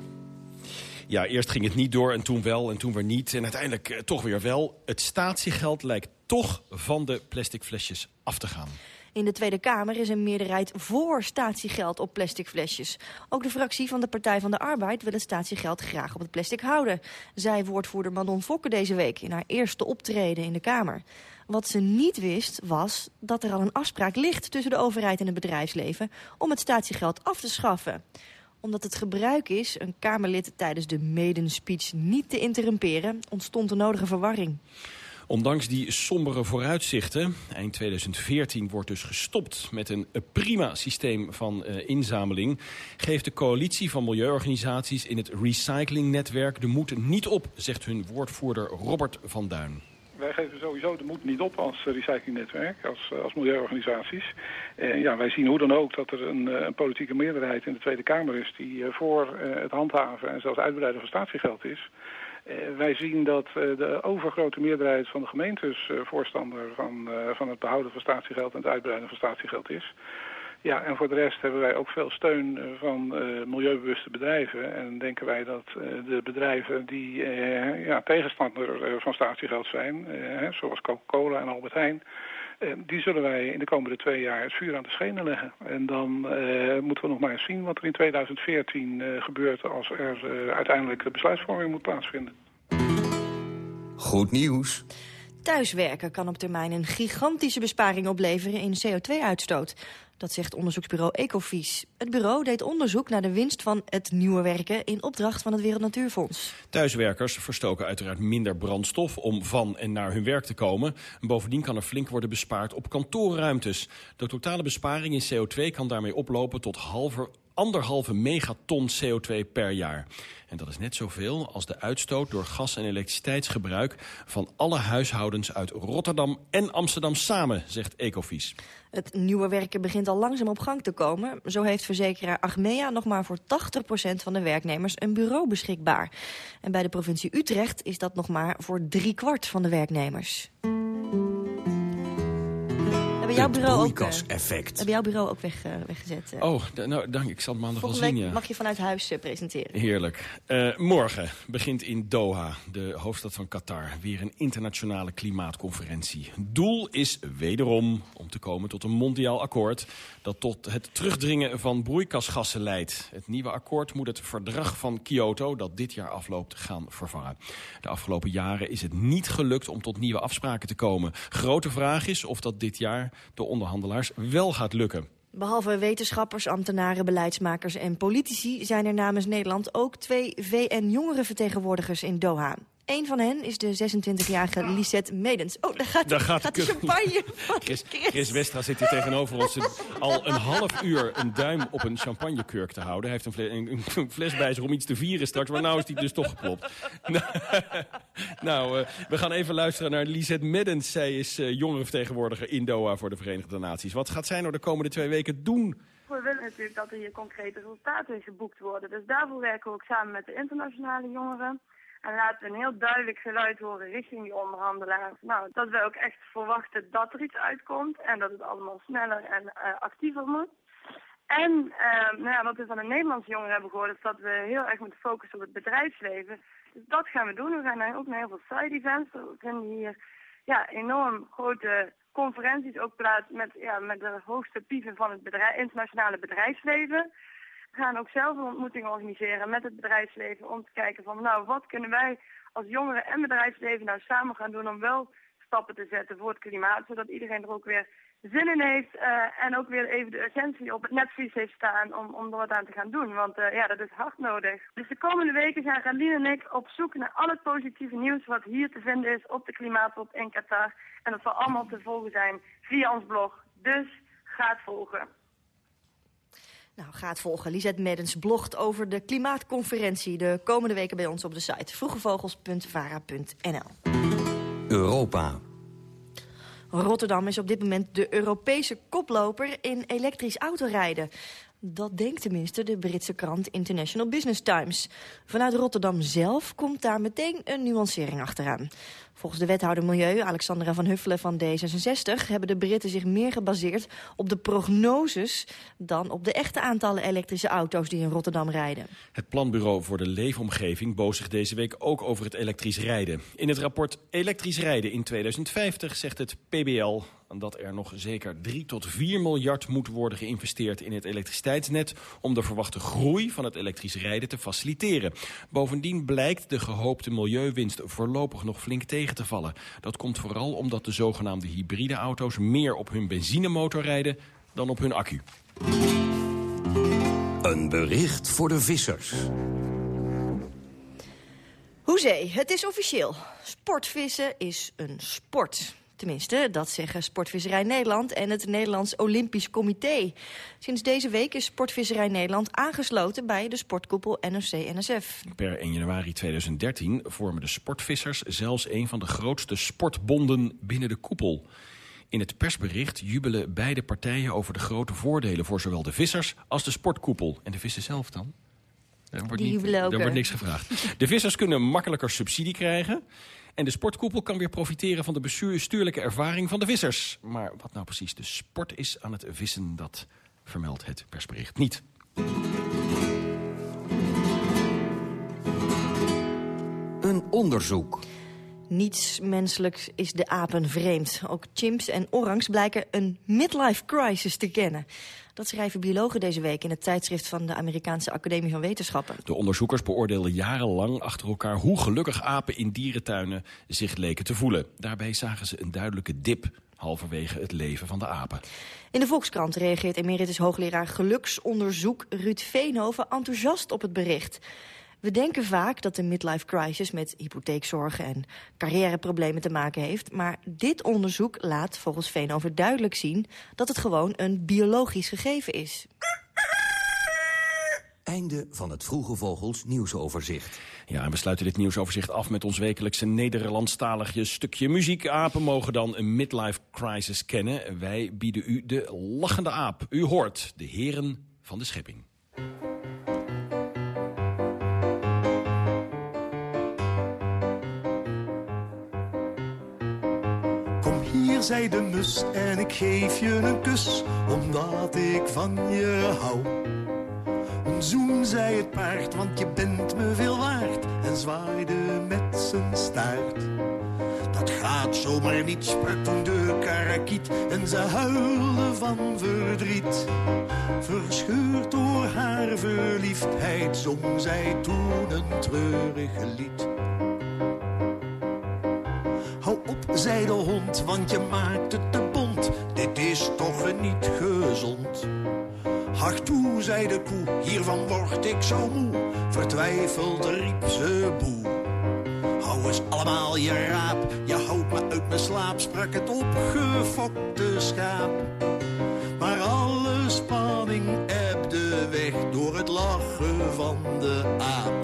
Ja, eerst ging het niet door en toen wel en toen weer niet. En uiteindelijk eh, toch weer wel. Het statiegeld lijkt toch van de plastic flesjes af te gaan. In de Tweede Kamer is een meerderheid voor statiegeld op plastic flesjes. Ook de fractie van de Partij van de Arbeid wil het statiegeld graag op het plastic houden. Zij woordvoerder Manon Fokke deze week in haar eerste optreden in de Kamer. Wat ze niet wist was dat er al een afspraak ligt tussen de overheid en het bedrijfsleven om het statiegeld af te schaffen omdat het gebruik is een Kamerlid tijdens de maiden speech niet te interrumperen, ontstond de nodige verwarring. Ondanks die sombere vooruitzichten, eind 2014 wordt dus gestopt met een prima systeem van uh, inzameling, geeft de coalitie van milieuorganisaties in het recyclingnetwerk de moed niet op, zegt hun woordvoerder Robert van Duin. Wij geven sowieso de moed niet op als recyclingnetwerk, als, als milieuorganisaties. Ja, wij zien hoe dan ook dat er een, een politieke meerderheid in de Tweede Kamer is... die voor het handhaven en zelfs uitbreiden van statiegeld is. Wij zien dat de overgrote meerderheid van de gemeentes voorstander van, van het behouden van statiegeld... en het uitbreiden van statiegeld is. Ja, en voor de rest hebben wij ook veel steun van uh, milieubewuste bedrijven. En denken wij dat uh, de bedrijven die uh, ja, tegenstander van statiegeld zijn, zoals Coca-Cola en Albert Heijn, die zullen wij in de komende twee jaar het vuur aan de schenen leggen. En dan moeten we nog maar eens zien wat er in 2014 gebeurt als er uiteindelijk de besluitvorming moet plaatsvinden. Goed nieuws. Thuiswerken kan op termijn een gigantische besparing opleveren in CO2-uitstoot. Dat zegt onderzoeksbureau Ecovies. Het bureau deed onderzoek naar de winst van het nieuwe werken in opdracht van het Wereld Natuurfonds. Thuiswerkers verstoken uiteraard minder brandstof om van en naar hun werk te komen. En bovendien kan er flink worden bespaard op kantoorruimtes. De totale besparing in CO2 kan daarmee oplopen tot halve, anderhalve megaton CO2 per jaar. En dat is net zoveel als de uitstoot door gas- en elektriciteitsgebruik... van alle huishoudens uit Rotterdam en Amsterdam samen, zegt Ecovies. Het nieuwe werken begint al langzaam op gang te komen. Zo heeft verzekeraar Achmea nog maar voor 80% van de werknemers een bureau beschikbaar. En bij de provincie Utrecht is dat nog maar voor driekwart van de werknemers. Hebben jouw bureau ook, uh, hebben jouw bureau ook weg, weggezet? Uh. Oh, nou dank, ik zal het maandag wel Volgende zien, week ja. mag je vanuit huis presenteren. Heerlijk. Uh, morgen begint in Doha, de hoofdstad van Qatar, weer een internationale klimaatconferentie. Doel is wederom om te komen tot een mondiaal akkoord dat tot het terugdringen van broeikasgassen leidt. Het nieuwe akkoord moet het verdrag van Kyoto, dat dit jaar afloopt, gaan vervangen. De afgelopen jaren is het niet gelukt om tot nieuwe afspraken te komen. Grote vraag is of dat dit jaar de onderhandelaars wel gaat lukken. Behalve wetenschappers, ambtenaren, beleidsmakers en politici... zijn er namens Nederland ook twee VN-jongerenvertegenwoordigers in Doha. Eén van hen is de 26-jarige Lisette Medens. Oh, daar gaat, daar gaat, gaat de champagne van Chris, Chris Westra zit hier tegenover ons al een half uur een duim op een champagnekurk te houden. Hij heeft een fles, een fles bij zich om iets te vieren straks, maar nou is die dus toch geplopt. nou, uh, we gaan even luisteren naar Lisette Medens. Zij is uh, jongerenvertegenwoordiger in Doha voor de Verenigde Naties. Wat gaat zij nou de komende twee weken doen? We willen natuurlijk dat er hier concrete resultaten geboekt worden. Dus daarvoor werken we ook samen met de internationale jongeren. En laten we een heel duidelijk geluid horen richting die onderhandelaars. Nou, dat we ook echt verwachten dat er iets uitkomt en dat het allemaal sneller en uh, actiever moet. En uh, nou ja, wat we van de Nederlandse jongeren hebben gehoord is dat we heel erg moeten focussen op het bedrijfsleven. Dus dat gaan we doen. We gaan ook naar heel veel side events. We vinden hier ja, enorm grote conferenties ook plaats met, ja, met de hoogste pieven van het bedrijf, internationale bedrijfsleven. Gaan ook zelf een ontmoeting organiseren met het bedrijfsleven om te kijken van nou wat kunnen wij als jongeren en bedrijfsleven nou samen gaan doen om wel stappen te zetten voor het klimaat, zodat iedereen er ook weer zin in heeft uh, en ook weer even de urgentie op het netvlies heeft staan om, om er wat aan te gaan doen. Want uh, ja, dat is hard nodig. Dus de komende weken zijn Galien en ik op zoek naar al het positieve nieuws wat hier te vinden is op de klimaattop in Qatar. En dat zal allemaal te volgen zijn via ons blog. Dus ga het volgen. Nou, ga het volgen. Lisette Meddens blogt over de klimaatconferentie de komende weken bij ons op de site vroegevogels.vara.nl. Europa. Rotterdam is op dit moment de Europese koploper in elektrisch autorijden. Dat denkt tenminste de Britse krant International Business Times. Vanuit Rotterdam zelf komt daar meteen een nuancering achteraan. Volgens de wethouder Milieu, Alexandra van Huffelen van D66... hebben de Britten zich meer gebaseerd op de prognoses... dan op de echte aantallen elektrische auto's die in Rotterdam rijden. Het Planbureau voor de Leefomgeving boos zich deze week ook over het elektrisch rijden. In het rapport Elektrisch rijden in 2050 zegt het PBL dat er nog zeker 3 tot 4 miljard moet worden geïnvesteerd in het elektriciteitsnet... om de verwachte groei van het elektrisch rijden te faciliteren. Bovendien blijkt de gehoopte milieuwinst voorlopig nog flink tegen te vallen. Dat komt vooral omdat de zogenaamde hybride auto's meer op hun benzinemotor rijden dan op hun accu. Een bericht voor de vissers. Hoezee, het is officieel. Sportvissen is een sport. Tenminste, dat zeggen Sportvisserij Nederland en het Nederlands Olympisch Comité. Sinds deze week is Sportvisserij Nederland aangesloten bij de sportkoepel NOC-NSF. Per 1 januari 2013 vormen de sportvissers zelfs een van de grootste sportbonden binnen de koepel. In het persbericht jubelen beide partijen over de grote voordelen voor zowel de vissers als de sportkoepel. En de vissen zelf dan? Er wordt, niet, er wordt niks gevraagd. De vissers kunnen makkelijker subsidie krijgen. En de sportkoepel kan weer profiteren van de bestuurlijke ervaring van de vissers. Maar wat nou precies de sport is aan het vissen, dat vermeldt het persbericht niet. Een onderzoek. Niets menselijk is de apen vreemd. Ook chimps en orangs blijken een midlife crisis te kennen. Dat schrijven biologen deze week in het tijdschrift van de Amerikaanse Academie van Wetenschappen. De onderzoekers beoordeelden jarenlang achter elkaar hoe gelukkig apen in dierentuinen zich leken te voelen. Daarbij zagen ze een duidelijke dip halverwege het leven van de apen. In de Volkskrant reageert emeritus hoogleraar geluksonderzoek Ruud Veenhoven enthousiast op het bericht. We denken vaak dat de midlife crisis met hypotheekzorgen en carrièreproblemen te maken heeft. Maar dit onderzoek laat volgens Veenhoven duidelijk zien dat het gewoon een biologisch gegeven is. Einde van het Vroege Vogels nieuwsoverzicht. Ja, en we sluiten dit nieuwsoverzicht af met ons wekelijkse Nederlandstalige stukje muziek. Apen mogen dan een midlife crisis kennen. Wij bieden u de lachende aap. U hoort de heren van de schepping. Hier zei de mus en ik geef je een kus, omdat ik van je hou. Een zoen zei het paard, want je bent me veel waard, en zwaaide met zijn staart. Dat gaat zomaar niet, sprak toen de karakiet, en ze huilde van verdriet. Verscheurd door haar verliefdheid, zong zij toen een treurige lied. Hond, want je maakt het te bont. Dit is toch niet gezond. Hach toe, zei de koe, hiervan word ik zo moe. Vertwijfeld riep ze boe. Hou eens allemaal je raap, je houdt me uit mijn slaap, sprak het opgefokte schaap. Maar alle spanning ebde weg door het lachen van de aap.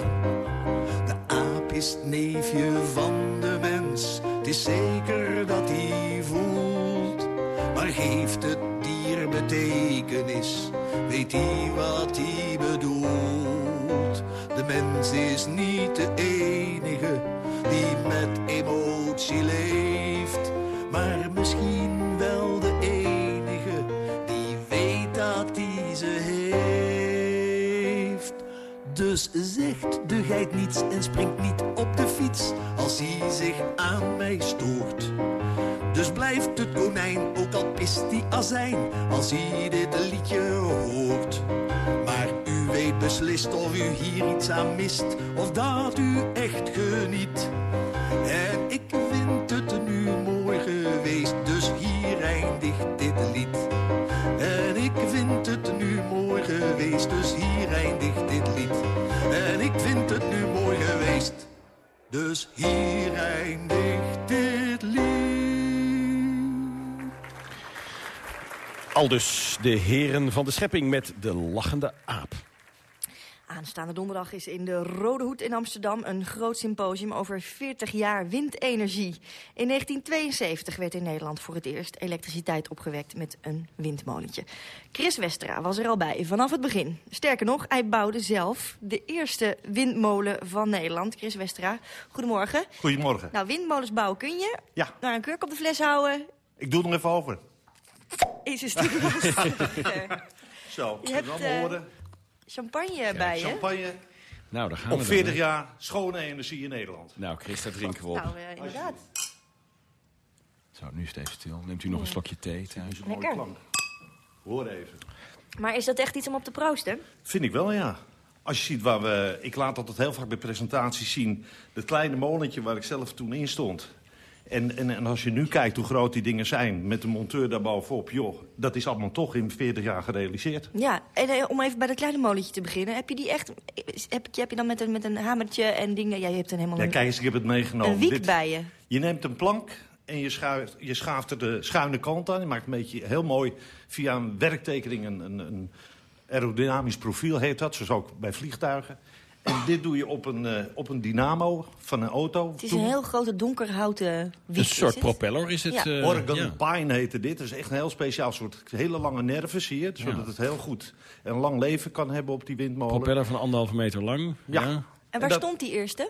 De aap is het neefje van de mens, is zeker dat hij voelt. Maar geeft het dier betekenis, weet hij wat hij bedoelt. De mens is niet de enige die met emotie leeft, maar misschien Dus zegt de geit niets en springt niet op de fiets als hij zich aan mij stoort. Dus blijft het konijn, ook al pist die azijn, als hij dit liedje hoort. Maar u weet beslist of u hier iets aan mist, of dat u echt geniet. En ik vind het nu mooi geweest, dus hier eindigt dit lied. En ik vind het nu mooi geweest, dus hier dit. En ik vind het nu mooi geweest, dus hier eindigt dit lied. Aldus de heren van de schepping met de lachende aap. Aanstaande donderdag is in de Rode Hoed in Amsterdam een groot symposium over 40 jaar windenergie. In 1972 werd in Nederland voor het eerst elektriciteit opgewekt met een windmolentje. Chris Westra was er al bij vanaf het begin. Sterker nog, hij bouwde zelf de eerste windmolen van Nederland. Chris Westra, goedemorgen. Goedemorgen. Nou, windmolens bouwen kun je. Ja. Nou, een kurk op de fles houden Ik doe er nog even over. is een stuk. Zo, Je hebt, eh, horen. Champagne bij je. Champagne Nou, daar gaan op we 40 dan, hè. jaar schone energie in Nederland. Nou, Chris, dat drinken we op. Nou, eh, inderdaad. Zo, nu is het even stil. Neemt u nog een slokje thee thuis? Lekker. Hoor even. Maar is dat echt iets om op te proosten? Vind ik wel, ja. Als je ziet waar we... Ik laat altijd heel vaak bij presentaties zien... dat kleine molentje waar ik zelf toen in stond. En, en, en als je nu kijkt hoe groot die dingen zijn... met de monteur daarbovenop, joh... dat is allemaal toch in 40 jaar gerealiseerd. Ja, en eh, om even bij dat kleine molentje te beginnen. Heb je die echt... Heb, heb je dan met een, met een hamertje en dingen... Ja, je hebt een helemaal Ja, kijk eens, ik heb het meegenomen. een wiek Dit- bij je. Je neemt een plank en je schuift, je schaaft er de schuine kant aan. Je maakt een beetje heel mooi via een werktekening een, een, een aerodynamisch profiel, heet dat. Zoals ook bij vliegtuigen. En dit doe je op een, eh, op een dynamo van een auto. Het is Toen- een heel grote donkerhouten wiek. Een soort propeller is het. Ja. Organ ja. Pine heette dit. Dat is echt een heel speciaal soort hele lange nerven, zie je. Zodat Ja. het heel goed een lang leven kan hebben op die windmolen. Propeller van anderhalve meter lang. Ja. En waar En dat- stond die eerste?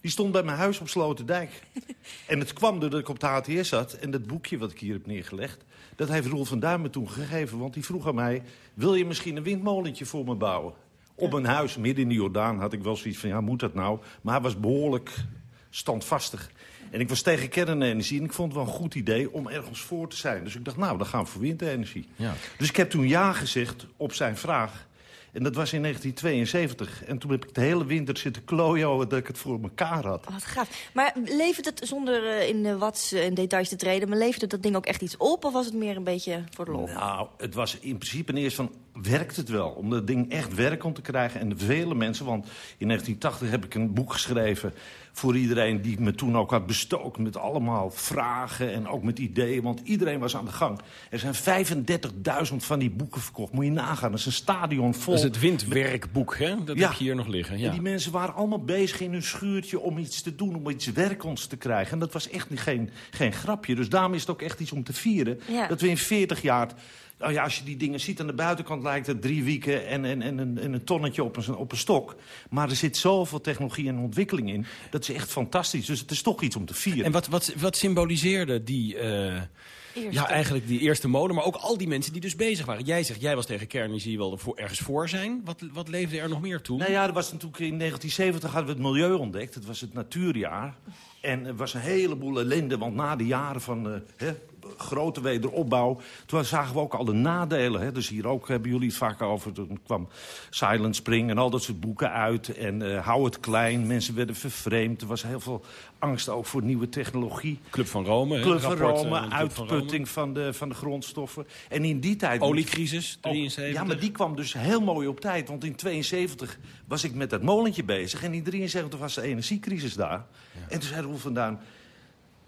Die stond bij mijn huis op Sloterdijk. en het kwam doordat ik op de HTS zat. En dat boekje wat ik hier heb neergelegd... dat heeft Roel van Duin me toen gegeven. Want die vroeg aan mij... wil je misschien een windmolentje voor me bouwen? Op een huis midden in de Jordaan had ik wel zoiets van... ja, moet dat nou? Maar hij was behoorlijk standvastig. En ik was tegen kernenergie en ik vond het wel een goed idee om ergens voor te zijn. Dus ik dacht, nou, dan gaan we voor windenergie. Ja. Dus ik heb toen ja gezegd op zijn vraag. En dat was in 1972. En toen heb ik de hele winter zitten klooien dat ik het voor elkaar had. Oh, wat gaaf. Maar levert het, zonder eh, in de watts en details te treden... maar levert het dat ding ook echt iets op? Of was het meer een beetje voor de lol? Nou, het was in principe eerst van, werkt het wel? Om dat ding echt werkend te krijgen. En vele mensen, want in 1980 heb ik een boek geschreven... voor iedereen die me toen ook had bestookt met allemaal vragen... en ook met ideeën, want iedereen was aan de gang. Er zijn 35.000 van die boeken verkocht. Moet je nagaan, dat is een stadion vol. Dat is het windwerkboek, hè? Dat Ja. heb je hier nog liggen. Ja. En die mensen waren allemaal bezig in hun schuurtje om iets te doen, om iets werkends te krijgen. En dat was echt niet, geen, geen grapje. Dus daarom is het ook echt iets om te vieren. Ja. Dat we in 40 jaar... Nou ja, als je die dingen ziet aan de buitenkant lijkt het drie wieken en, en, en, een, en een tonnetje op een, op een stok. Maar er zit zoveel technologie en ontwikkeling in. Dat is echt fantastisch. Dus het is toch iets om te vieren. En wat, wat, wat symboliseerde die... eh, Ja, eigenlijk die eerste molen, maar ook al die mensen die dus bezig waren. Jij zegt, jij was tegen kernenergie wel voor, ergens voor zijn. Wat, wat leefde er nog meer toe? Nou ja, er was natuurlijk in 1970 hadden we het milieu ontdekt. Het was het natuurjaar. En er was een heleboel ellende, want na de jaren van eh, hè, grote wederopbouw... toen zagen we ook al de nadelen. Hè. Dus hier ook hebben jullie het vaak over. Toen kwam Silent Spring en al dat soort boeken uit. En eh, hou het klein, mensen werden vervreemd. Er was heel veel angst ook voor nieuwe technologie. Club van Rome. hè, Club van rapport, Rome, eh, Club van Rome. uitputting van de, van de grondstoffen. En in die tijd... Oliecrisis, Ook- 73. Ja, maar die kwam dus heel mooi op tijd. Want in 72 was ik met dat molentje bezig. En in 73 was de energiecrisis daar. En toen zei Roel van Duin...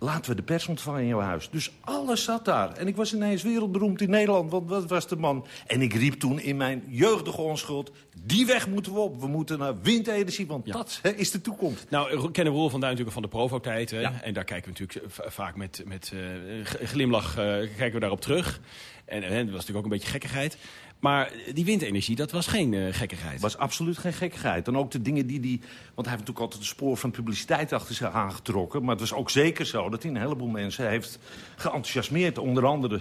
Laten we de pers ontvangen in jouw huis. Dus alles zat daar. En ik was ineens wereldberoemd in Nederland, want wat was de man? En ik riep toen in mijn jeugdige onschuld... die weg moeten we op. We moeten naar windenergie, want dat is de toekomst. Nou, we kennen Roel van Duin natuurlijk van de Provo-tijd. hè. En daar kijken we natuurlijk vaak met, met eh, glimlach eh, kijken we daarop terug. En, en dat was natuurlijk ook een beetje gekkigheid. Maar die windenergie, dat was geen eh, gekkigheid. was absoluut geen gekkigheid. En ook de dingen die die... Want hij heeft natuurlijk altijd de spoor van publiciteit achter zich aangetrokken. Maar het was ook zeker zo dat hij een heleboel mensen heeft geenthousiasmeerd. Onder andere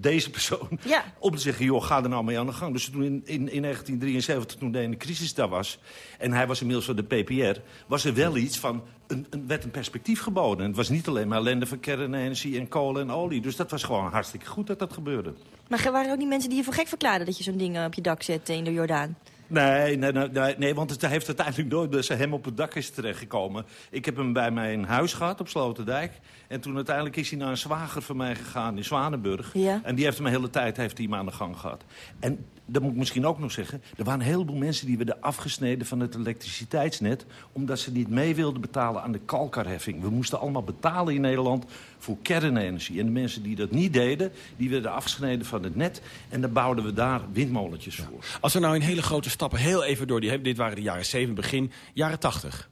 deze persoon Ja. om te zeggen, joh, ga er nou mee aan de gang. Dus toen in, in, in 1973, toen de ene crisis daar was... en hij was inmiddels van de PPR... was er wel iets van, een, een, werd een perspectief geboden. En het was niet alleen maar ellende van kernenergie en kolen en olie. Dus dat was gewoon hartstikke goed dat dat gebeurde. Maar waren er ook niet mensen die je voor gek verklaarden... dat je zo'n ding eh, op je dak zet in de Jordaan? Nee, nee, nee, nee, want het heeft uiteindelijk nooit bij hem op het dak is terechtgekomen. Ik heb hem bij mijn huis gehad op Sloterdijk. En toen uiteindelijk is hij naar een zwager van mij gegaan in Zwanenburg. Ja. En die heeft hem de hele tijd heeft hij hem aan de gang gehad. En dat moet ik misschien ook nog zeggen. Er waren een heleboel mensen die werden afgesneden van het elektriciteitsnet... omdat ze niet mee wilden betalen aan de kalkarheffing. We moesten allemaal betalen in Nederland voor kernenergie. En de mensen die dat niet deden, die werden afgesneden van het net. En dan bouwden we daar windmolentjes voor. Als we nou in hele grote stappen heel even door die... Dit waren de jaren 7, begin jaren 80.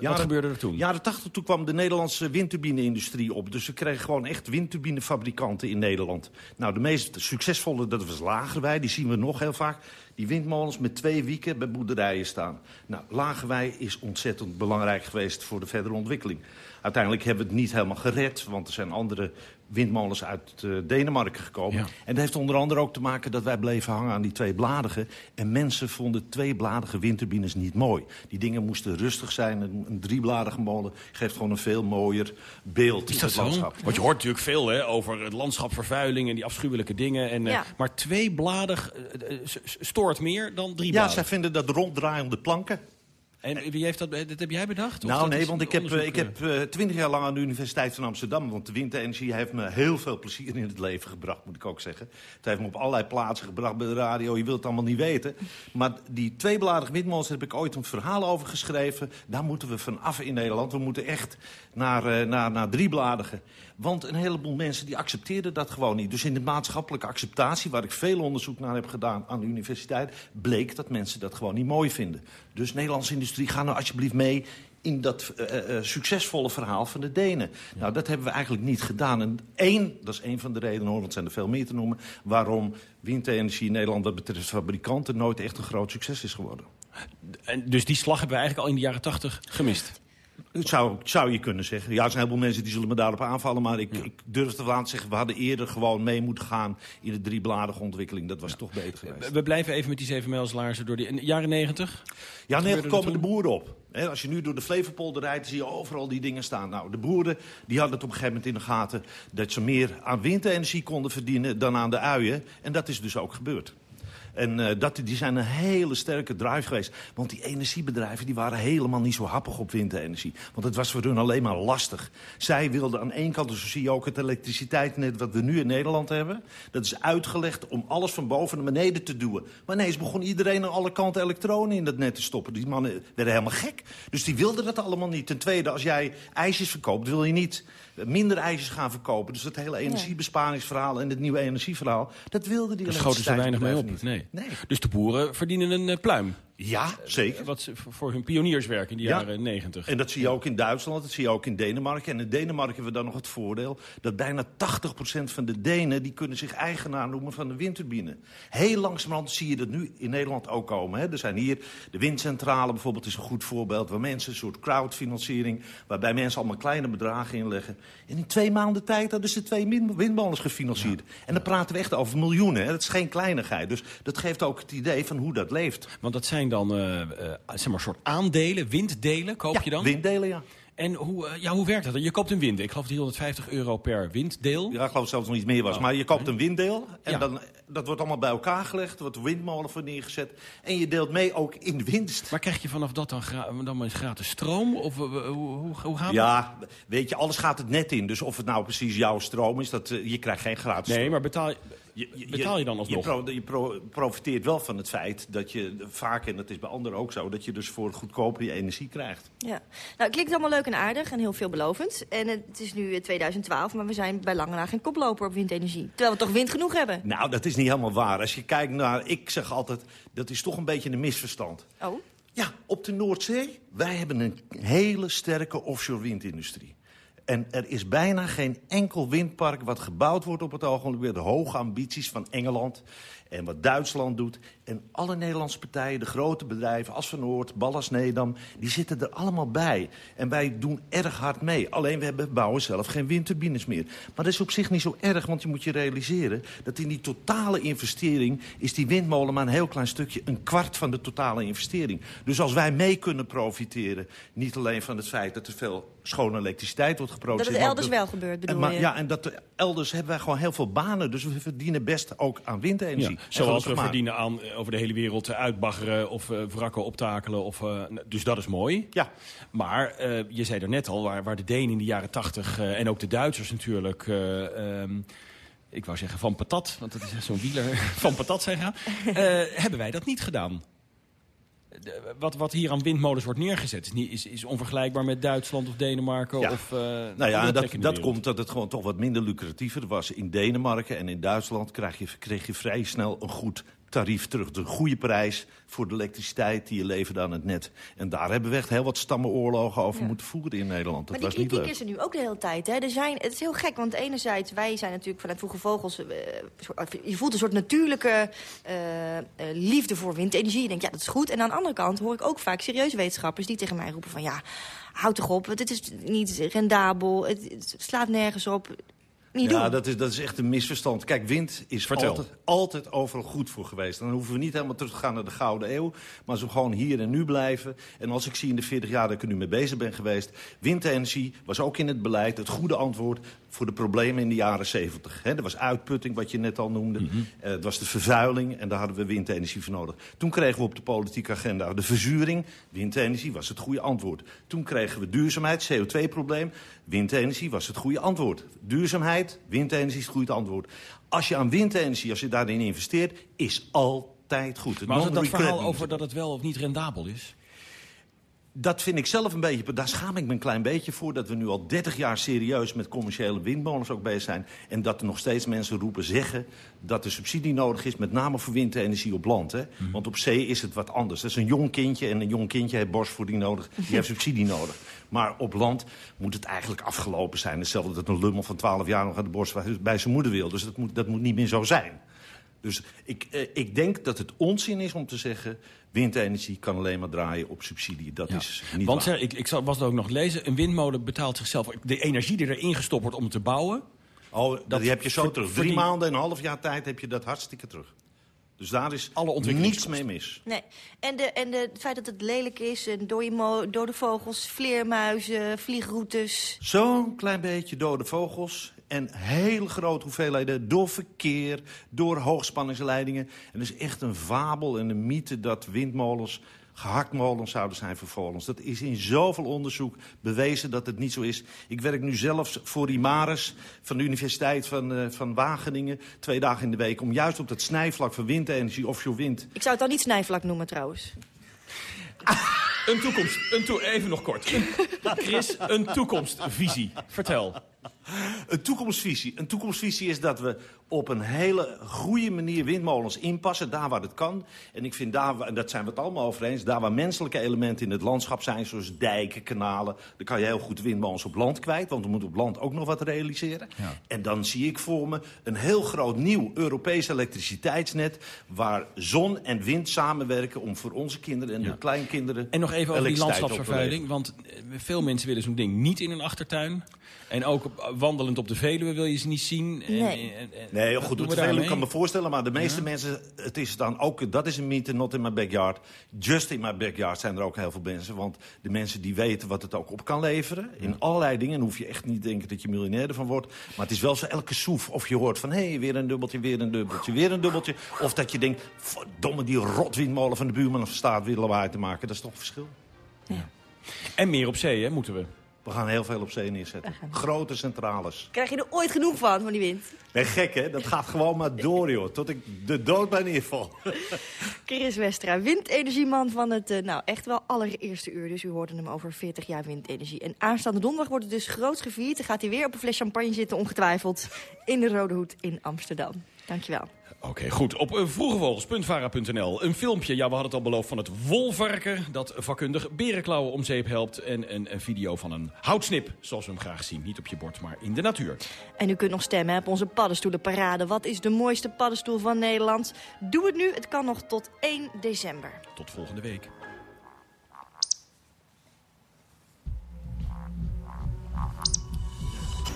Wat gebeurde er toen? Jaren 80 toen kwam de Nederlandse windturbine-industrie op. Dus we kregen gewoon echt windturbinefabrikanten in Nederland. Nou, de meest succesvolle, dat was Lagerwij. Die zien we nog heel vaak. Die windmolens met twee wieken bij boerderijen staan. Nou, Lagerwij is ontzettend belangrijk geweest voor de verdere ontwikkeling. Uiteindelijk hebben we het niet helemaal gered, want er zijn andere windmolens uit eh, Denemarken gekomen. Ja. En dat heeft onder andere ook te maken dat wij bleven hangen aan die tweebladige. En mensen vonden tweebladige windturbines niet mooi. Die dingen moesten rustig zijn. Een, een driebladige molen geeft gewoon een veel mooier beeld in het zo? landschap. Want je hoort natuurlijk veel hè, over het landschapvervuiling en die afschuwelijke dingen. En, eh, Ja. maar tweebladig eh, stoort meer dan Ja, driebladig. zij vinden dat ronddraaiende planken. En wie heeft dat, eh, dat heb jij bedacht? Of Nou nee, want ik heb, eh, ik heb eh, twintig jaar lang aan de Universiteit van Amsterdam... want de windenergie heeft me heel veel plezier in het leven gebracht, moet ik ook zeggen. Het heeft me op allerlei plaatsen gebracht bij de radio, je wilt het allemaal niet weten. Maar die tweebladige windmolens heb ik ooit een verhaal over geschreven. Daar moeten we van af in Nederland. We moeten echt naar, eh, naar, naar driebladige. Want een heleboel mensen die accepteerden dat gewoon niet. Dus in de maatschappelijke acceptatie, waar ik veel onderzoek naar heb gedaan aan de universiteit... bleek dat mensen dat gewoon niet mooi vinden. Dus Nederlandse industrie, ga nou alsjeblieft mee in dat eh, eh, succesvolle verhaal van de Denen. Nou, dat hebben we eigenlijk niet gedaan. En één, dat is één van de redenen, hoor, want het zijn er veel meer te noemen... waarom windenergie in Nederland wat betreft fabrikanten... nooit echt een groot succes is geworden. En dus die slag hebben we eigenlijk al in de jaren 80 gemist. Dat zou, zou je kunnen zeggen. Ja, er zijn een heleboel mensen die zullen me daarop aanvallen... maar ik, ik durf te te zeggen... we hadden eerder gewoon mee moeten gaan... in de driebladige ontwikkeling. Dat was toch beter geweest. We blijven even met die zeven mijlslaarzen door die in de jaren 90. Ja, er komen de boeren op. Als je nu door de Flevopolder rijdt, zie je overal die dingen staan. Nou, de boeren die hadden het op een gegeven moment in de gaten... dat ze meer aan windenergie konden verdienen dan aan de uien. En dat is dus ook gebeurd. En eh, dat, die zijn een hele sterke drive geweest. Want die energiebedrijven die waren helemaal niet zo happig op windenergie. Want het was voor hun alleen maar lastig. Zij wilden aan één kant, dus zo zie je ook het elektriciteitsnet wat we nu in Nederland hebben. Dat is uitgelegd om alles van boven naar beneden te duwen. Maar nee, ze begon iedereen aan alle kanten elektronen in dat net te stoppen. Die mannen werden helemaal gek. Dus die wilden dat allemaal niet. Ten tweede, als jij ijsjes verkoopt, wil je niet minder ijsjes gaan verkopen. Dus dat hele energiebesparingsverhaal en het nieuwe energieverhaal... dat wilden die Daar schoten ze weinig mee op. elektriciteitsbedrijven Nee. Nee. Dus de boeren verdienen een eh, pluim. Ja, zeker. Wat ze voor- hun pionierswerk in de Ja. jaren 90. En dat zie je ook in Duitsland, dat zie je ook in Denemarken. En in Denemarken hebben we dan nog het voordeel... dat bijna 80% van de Denen die kunnen zich eigenaar noemen van de windturbine. Heel langzamerhand zie je dat nu in Nederland ook komen. Hè. Er zijn hier de windcentrale bijvoorbeeld is een goed voorbeeld... waar mensen een soort crowdfinanciering... waarbij mensen allemaal kleine bedragen inleggen. En in twee maanden tijd hadden ze twee windmolens gefinancierd. En dan praten we echt over miljoenen. Hè. Dat is geen kleinigheid. Dus dat geeft ook het idee van hoe dat leeft. Want dat zijn dan eh, eh, zeg maar soort aandelen, winddelen, koop je dan? Winddelen, ja. En hoe, eh, ja, hoe werkt dat? Je koopt een wind. Ik geloof 350 euro per winddeel. Ja, ik geloof zelfs nog iets meer was. Maar je koopt een winddeel en Ja. dan, dat wordt allemaal bij elkaar gelegd. Er wordt windmolen voor neergezet. En je deelt mee ook in de winst. Maar krijg je vanaf dat dan, gra dan maar eens gratis stroom? Of hoe, hoe, hoe gaat dat? Ja, weet je, alles gaat het net in. Dus of het nou precies jouw stroom is, dat, je krijgt geen gratis Nee, stroom. maar betaal, betaal je dan alsnog? Je, pro- je pro- profiteert wel van het feit dat je vaak, en dat is bij anderen ook zo... dat je dus voor goedkoper je energie krijgt. Ja. Nou, het klinkt allemaal leuk en aardig en heel veelbelovend. En het is nu eh, 2012, maar we zijn bij lange na geen koploper op windenergie. Terwijl we toch wind genoeg hebben. Nou, dat is niet helemaal waar. Als je kijkt naar, ik zeg altijd, dat is toch een beetje een misverstand. Oh? Ja, op de Noordzee, wij hebben een hele sterke offshore windindustrie. En er is bijna geen enkel windpark wat gebouwd wordt op het ogenblik... met de hoge ambities van Engeland en wat Duitsland doet. En alle Nederlandse partijen, de grote bedrijven als Van Noord, Ballas Nedam... die zitten er allemaal bij. En wij doen erg hard mee. Alleen we hebben, bouwen zelf geen windturbines meer. Maar dat is op zich niet zo erg, want je moet je realiseren... dat in die totale investering is die windmolen maar een heel klein stukje... een kwart van de totale investering. Dus als wij mee kunnen profiteren... niet alleen van het feit dat er veel schone elektriciteit wordt geproduceerd... Dat het elders wel gebeurt, bedoel maar, je? Ja, en dat er- elders hebben wij gewoon heel veel banen. Dus we verdienen best ook aan windenergie. Ja, En zoals we maar. verdienen aan eh, over de hele wereld eh, uitbaggeren of eh, wrakken optakelen. Of, eh, dus dat is mooi. Ja. Maar je zei er net al, waar, waar de Denen in de jaren tachtig en ook de Duitsers natuurlijk... eh, ehm, ik wou zeggen van patat, want dat is zo'n wieler van patat zijn gaan. hebben wij dat niet gedaan? De- wat, wat hier aan windmolens wordt neergezet is, niet, is, is onvergelijkbaar met Duitsland of Denemarken. Ja. Of, Nou ja, dat, dat komt dat het gewoon toch wat minder lucratiever was. In Denemarken en in Duitsland krijg je, kreeg je vrij snel een goed tarief terug. De goede prijs voor de elektriciteit die je leverde aan het net. En daar hebben we echt heel wat stammenoorlogen over Ja. moeten voeren in Nederland. Dat maar was die niet kritiek is er nu ook de hele tijd. Hè? Er zijn, het is heel gek, want enerzijds, wij zijn natuurlijk vanuit Vroege Vogels... eh, je voelt een soort natuurlijke eh, eh, liefde voor windenergie. Je denkt, ja, dat is goed. En aan de andere kant hoor ik ook vaak serieuze wetenschappers... die tegen mij roepen van, ja, houd toch op, dit is niet rendabel, het, het slaat nergens op. Niet ja, doen. dat is, dat is echt een misverstand. Kijk, wind is Vertel. altijd, altijd overal goed voor geweest. Dan hoeven we niet helemaal terug te gaan naar de Gouden Eeuw. Maar we gewoon hier en nu blijven. En als ik zie in de 40 jaar dat ik er nu mee bezig ben geweest... windenergie was ook in het beleid het goede antwoord... voor de problemen in de jaren 70. Hè, er was uitputting, wat je net al noemde. Eh, het was de vervuiling en daar hadden we windenergie voor nodig. Toen kregen we op de politieke agenda de verzuring. Windenergie was het goede antwoord. Toen kregen we duurzaamheid, CO2-probleem. Windenergie was het goede antwoord. Duurzaamheid, windenergie is het goede antwoord. Als je aan windenergie, als je daarin investeert, is altijd goed. Het Maar als het dat verhaal over dat het wel of niet rendabel is... dat vind ik zelf een beetje, daar schaam ik me een klein beetje voor... dat we nu al 30 jaar serieus met commerciële windmolens ook bezig zijn... en dat er nog steeds mensen roepen, zeggen dat er subsidie nodig is... met name voor windenergie op land. Hè? Mhm. Want op zee is het wat anders. Dat is een jong kindje en een jong kindje heeft borstvoeding nodig. Die heeft subsidie nodig. Maar op land moet het eigenlijk afgelopen zijn. Hetzelfde dat een lummel van 12 jaar nog aan de borst bij zijn moeder wil. Dus dat moet, dat moet niet meer zo zijn. Dus ik, eh, ik denk dat het onzin is om te zeggen... windenergie kan alleen maar draaien op subsidie. Dat is niet Want waar. zeg, ik, ik zal- was het ook nog lezen, een windmolen betaalt zichzelf... de energie die erin gestopt wordt om het te bouwen... Oh, dat die heb je zo ver- terug. Drie verdien- maanden en een half jaar tijd heb je dat hartstikke terug. Dus daar is Alle niets mee mis. Nee. En, de, en de, het feit dat het lelijk is, en dode, dode vogels, vleermuizen, vliegroutes... Zo'n klein beetje dode vogels en hele grote hoeveelheden door verkeer, door hoogspanningsleidingen. En het is echt een fabel en een mythe dat windmolens gehaktmolens zouden zijn voor molens. Dat is in zoveel onderzoek bewezen dat het niet zo is. Ik werk nu zelfs voor Imaris van de Universiteit van, eh, van Wageningen... twee dagen in de week om juist op dat snijvlak van windenergie, offshore wind... Ik zou het dan niet snijvlak noemen trouwens. Een toekomst, een toe even nog kort. Chris, een toekomstvisie. Vertel. Een toekomstvisie. Een toekomstvisie is dat we op een hele goede manier windmolens inpassen, daar waar het kan. En ik vind daar, en dat zijn we het allemaal over eens, daar waar menselijke elementen in het landschap zijn, zoals dijken, kanalen, dan kan je heel goed windmolens op land kwijt, want we moeten op land ook nog wat realiseren. En dan zie ik voor me een heel groot nieuw Europees elektriciteitsnet, waar zon en wind samenwerken om voor onze kinderen en de kleinkinderen En nog even over die landschapsvervuiling. Want eh, veel mensen willen zo'n ding niet in hun achtertuin. En ook op- wandelend op de Veluwe wil je ze niet zien. En, Nee. en- en- Nee, goed, doen het we veel daarmee? kan me voorstellen, maar de meeste mensen, het is dan ook, dat is een mythe, not in my backyard. Just in my backyard zijn er ook heel veel mensen, want de mensen die weten wat het ook op kan leveren, in allerlei dingen, dan hoef je echt niet te denken dat je miljonair ervan wordt, maar het is wel zo elke soef, of je hoort van, hé, hey, weer een dubbeltje, weer een dubbeltje, weer een dubbeltje, of dat je denkt, verdomme, die rotwindmolen van de buurman of staat weer lawaai te maken, dat is toch een verschil. En meer op zee, hè, moeten we. We gaan heel veel op zee neerzetten. Grote centrales. Krijg je er ooit genoeg van, van die wind? Nee, gek hè, dat gaat gewoon maar door joh, tot ik de dood bij neerval. Chris Westra, windenergieman van het eh, nou echt wel allereerste uur. Dus u hoorde hem over 40 jaar windenergie. En aanstaande donderdag wordt het dus groot gevierd. Dan gaat hij weer op een fles champagne zitten, ongetwijfeld. In de Rode Hoed in Amsterdam. Dankjewel. Oké, goed. Op uh, vroegevogels.vara.nl een filmpje. Ja, we hadden het al beloofd van het wolvarken... dat vakkundig berenklauwen om zeep helpt. En een, een, video van een houtsnip, zoals we hem graag zien. Niet op je bord, maar in de natuur. En u kunt nog stemmen op onze paddenstoelenparade. Wat is de mooiste paddenstoel van Nederland? Doe het nu, het kan nog tot 1 december. Tot volgende week.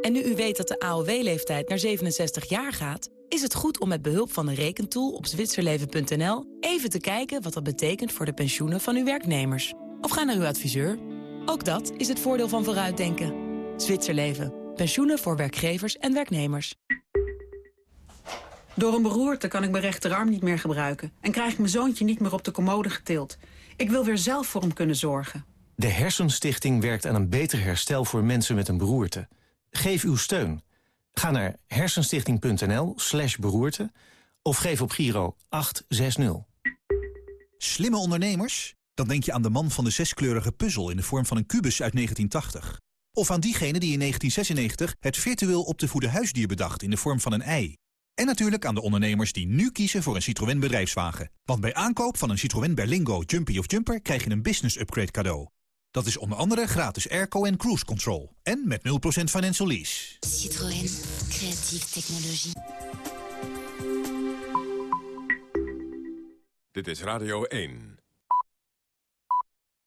En nu u weet dat de AOW-leeftijd naar 67 jaar gaat... is het goed om met behulp van de rekentool op zwitserleven.nl... even te kijken wat dat betekent voor de pensioenen van uw werknemers. Of ga naar uw adviseur. Ook dat is het voordeel van vooruitdenken. Zwitserleven. Pensioenen voor werkgevers en werknemers. Door een beroerte kan ik mijn rechterarm niet meer gebruiken... en krijg ik mijn zoontje niet meer op de commode getild. Ik wil weer zelf voor hem kunnen zorgen. De Hersenstichting werkt aan een beter herstel voor mensen met een beroerte... Geef uw steun. Ga naar hersenstichting.nl slash beroerte of geef op Giro 860. Slimme ondernemers? Dan denk je aan de man van de zeskleurige puzzel in de vorm van een kubus uit 1980. Of aan diegene die in 1996 het virtueel op te voeden huisdier bedacht in de vorm van een ei. En natuurlijk aan de ondernemers die nu kiezen voor een Citroën bedrijfswagen. Want bij aankoop van een Citroën Berlingo, Jumpy of Jumper krijg je een business upgrade cadeau. Dat is onder andere gratis airco en cruise control. En met 0% financial lease. Citroën. Creatieve technologie. Dit is Radio 1.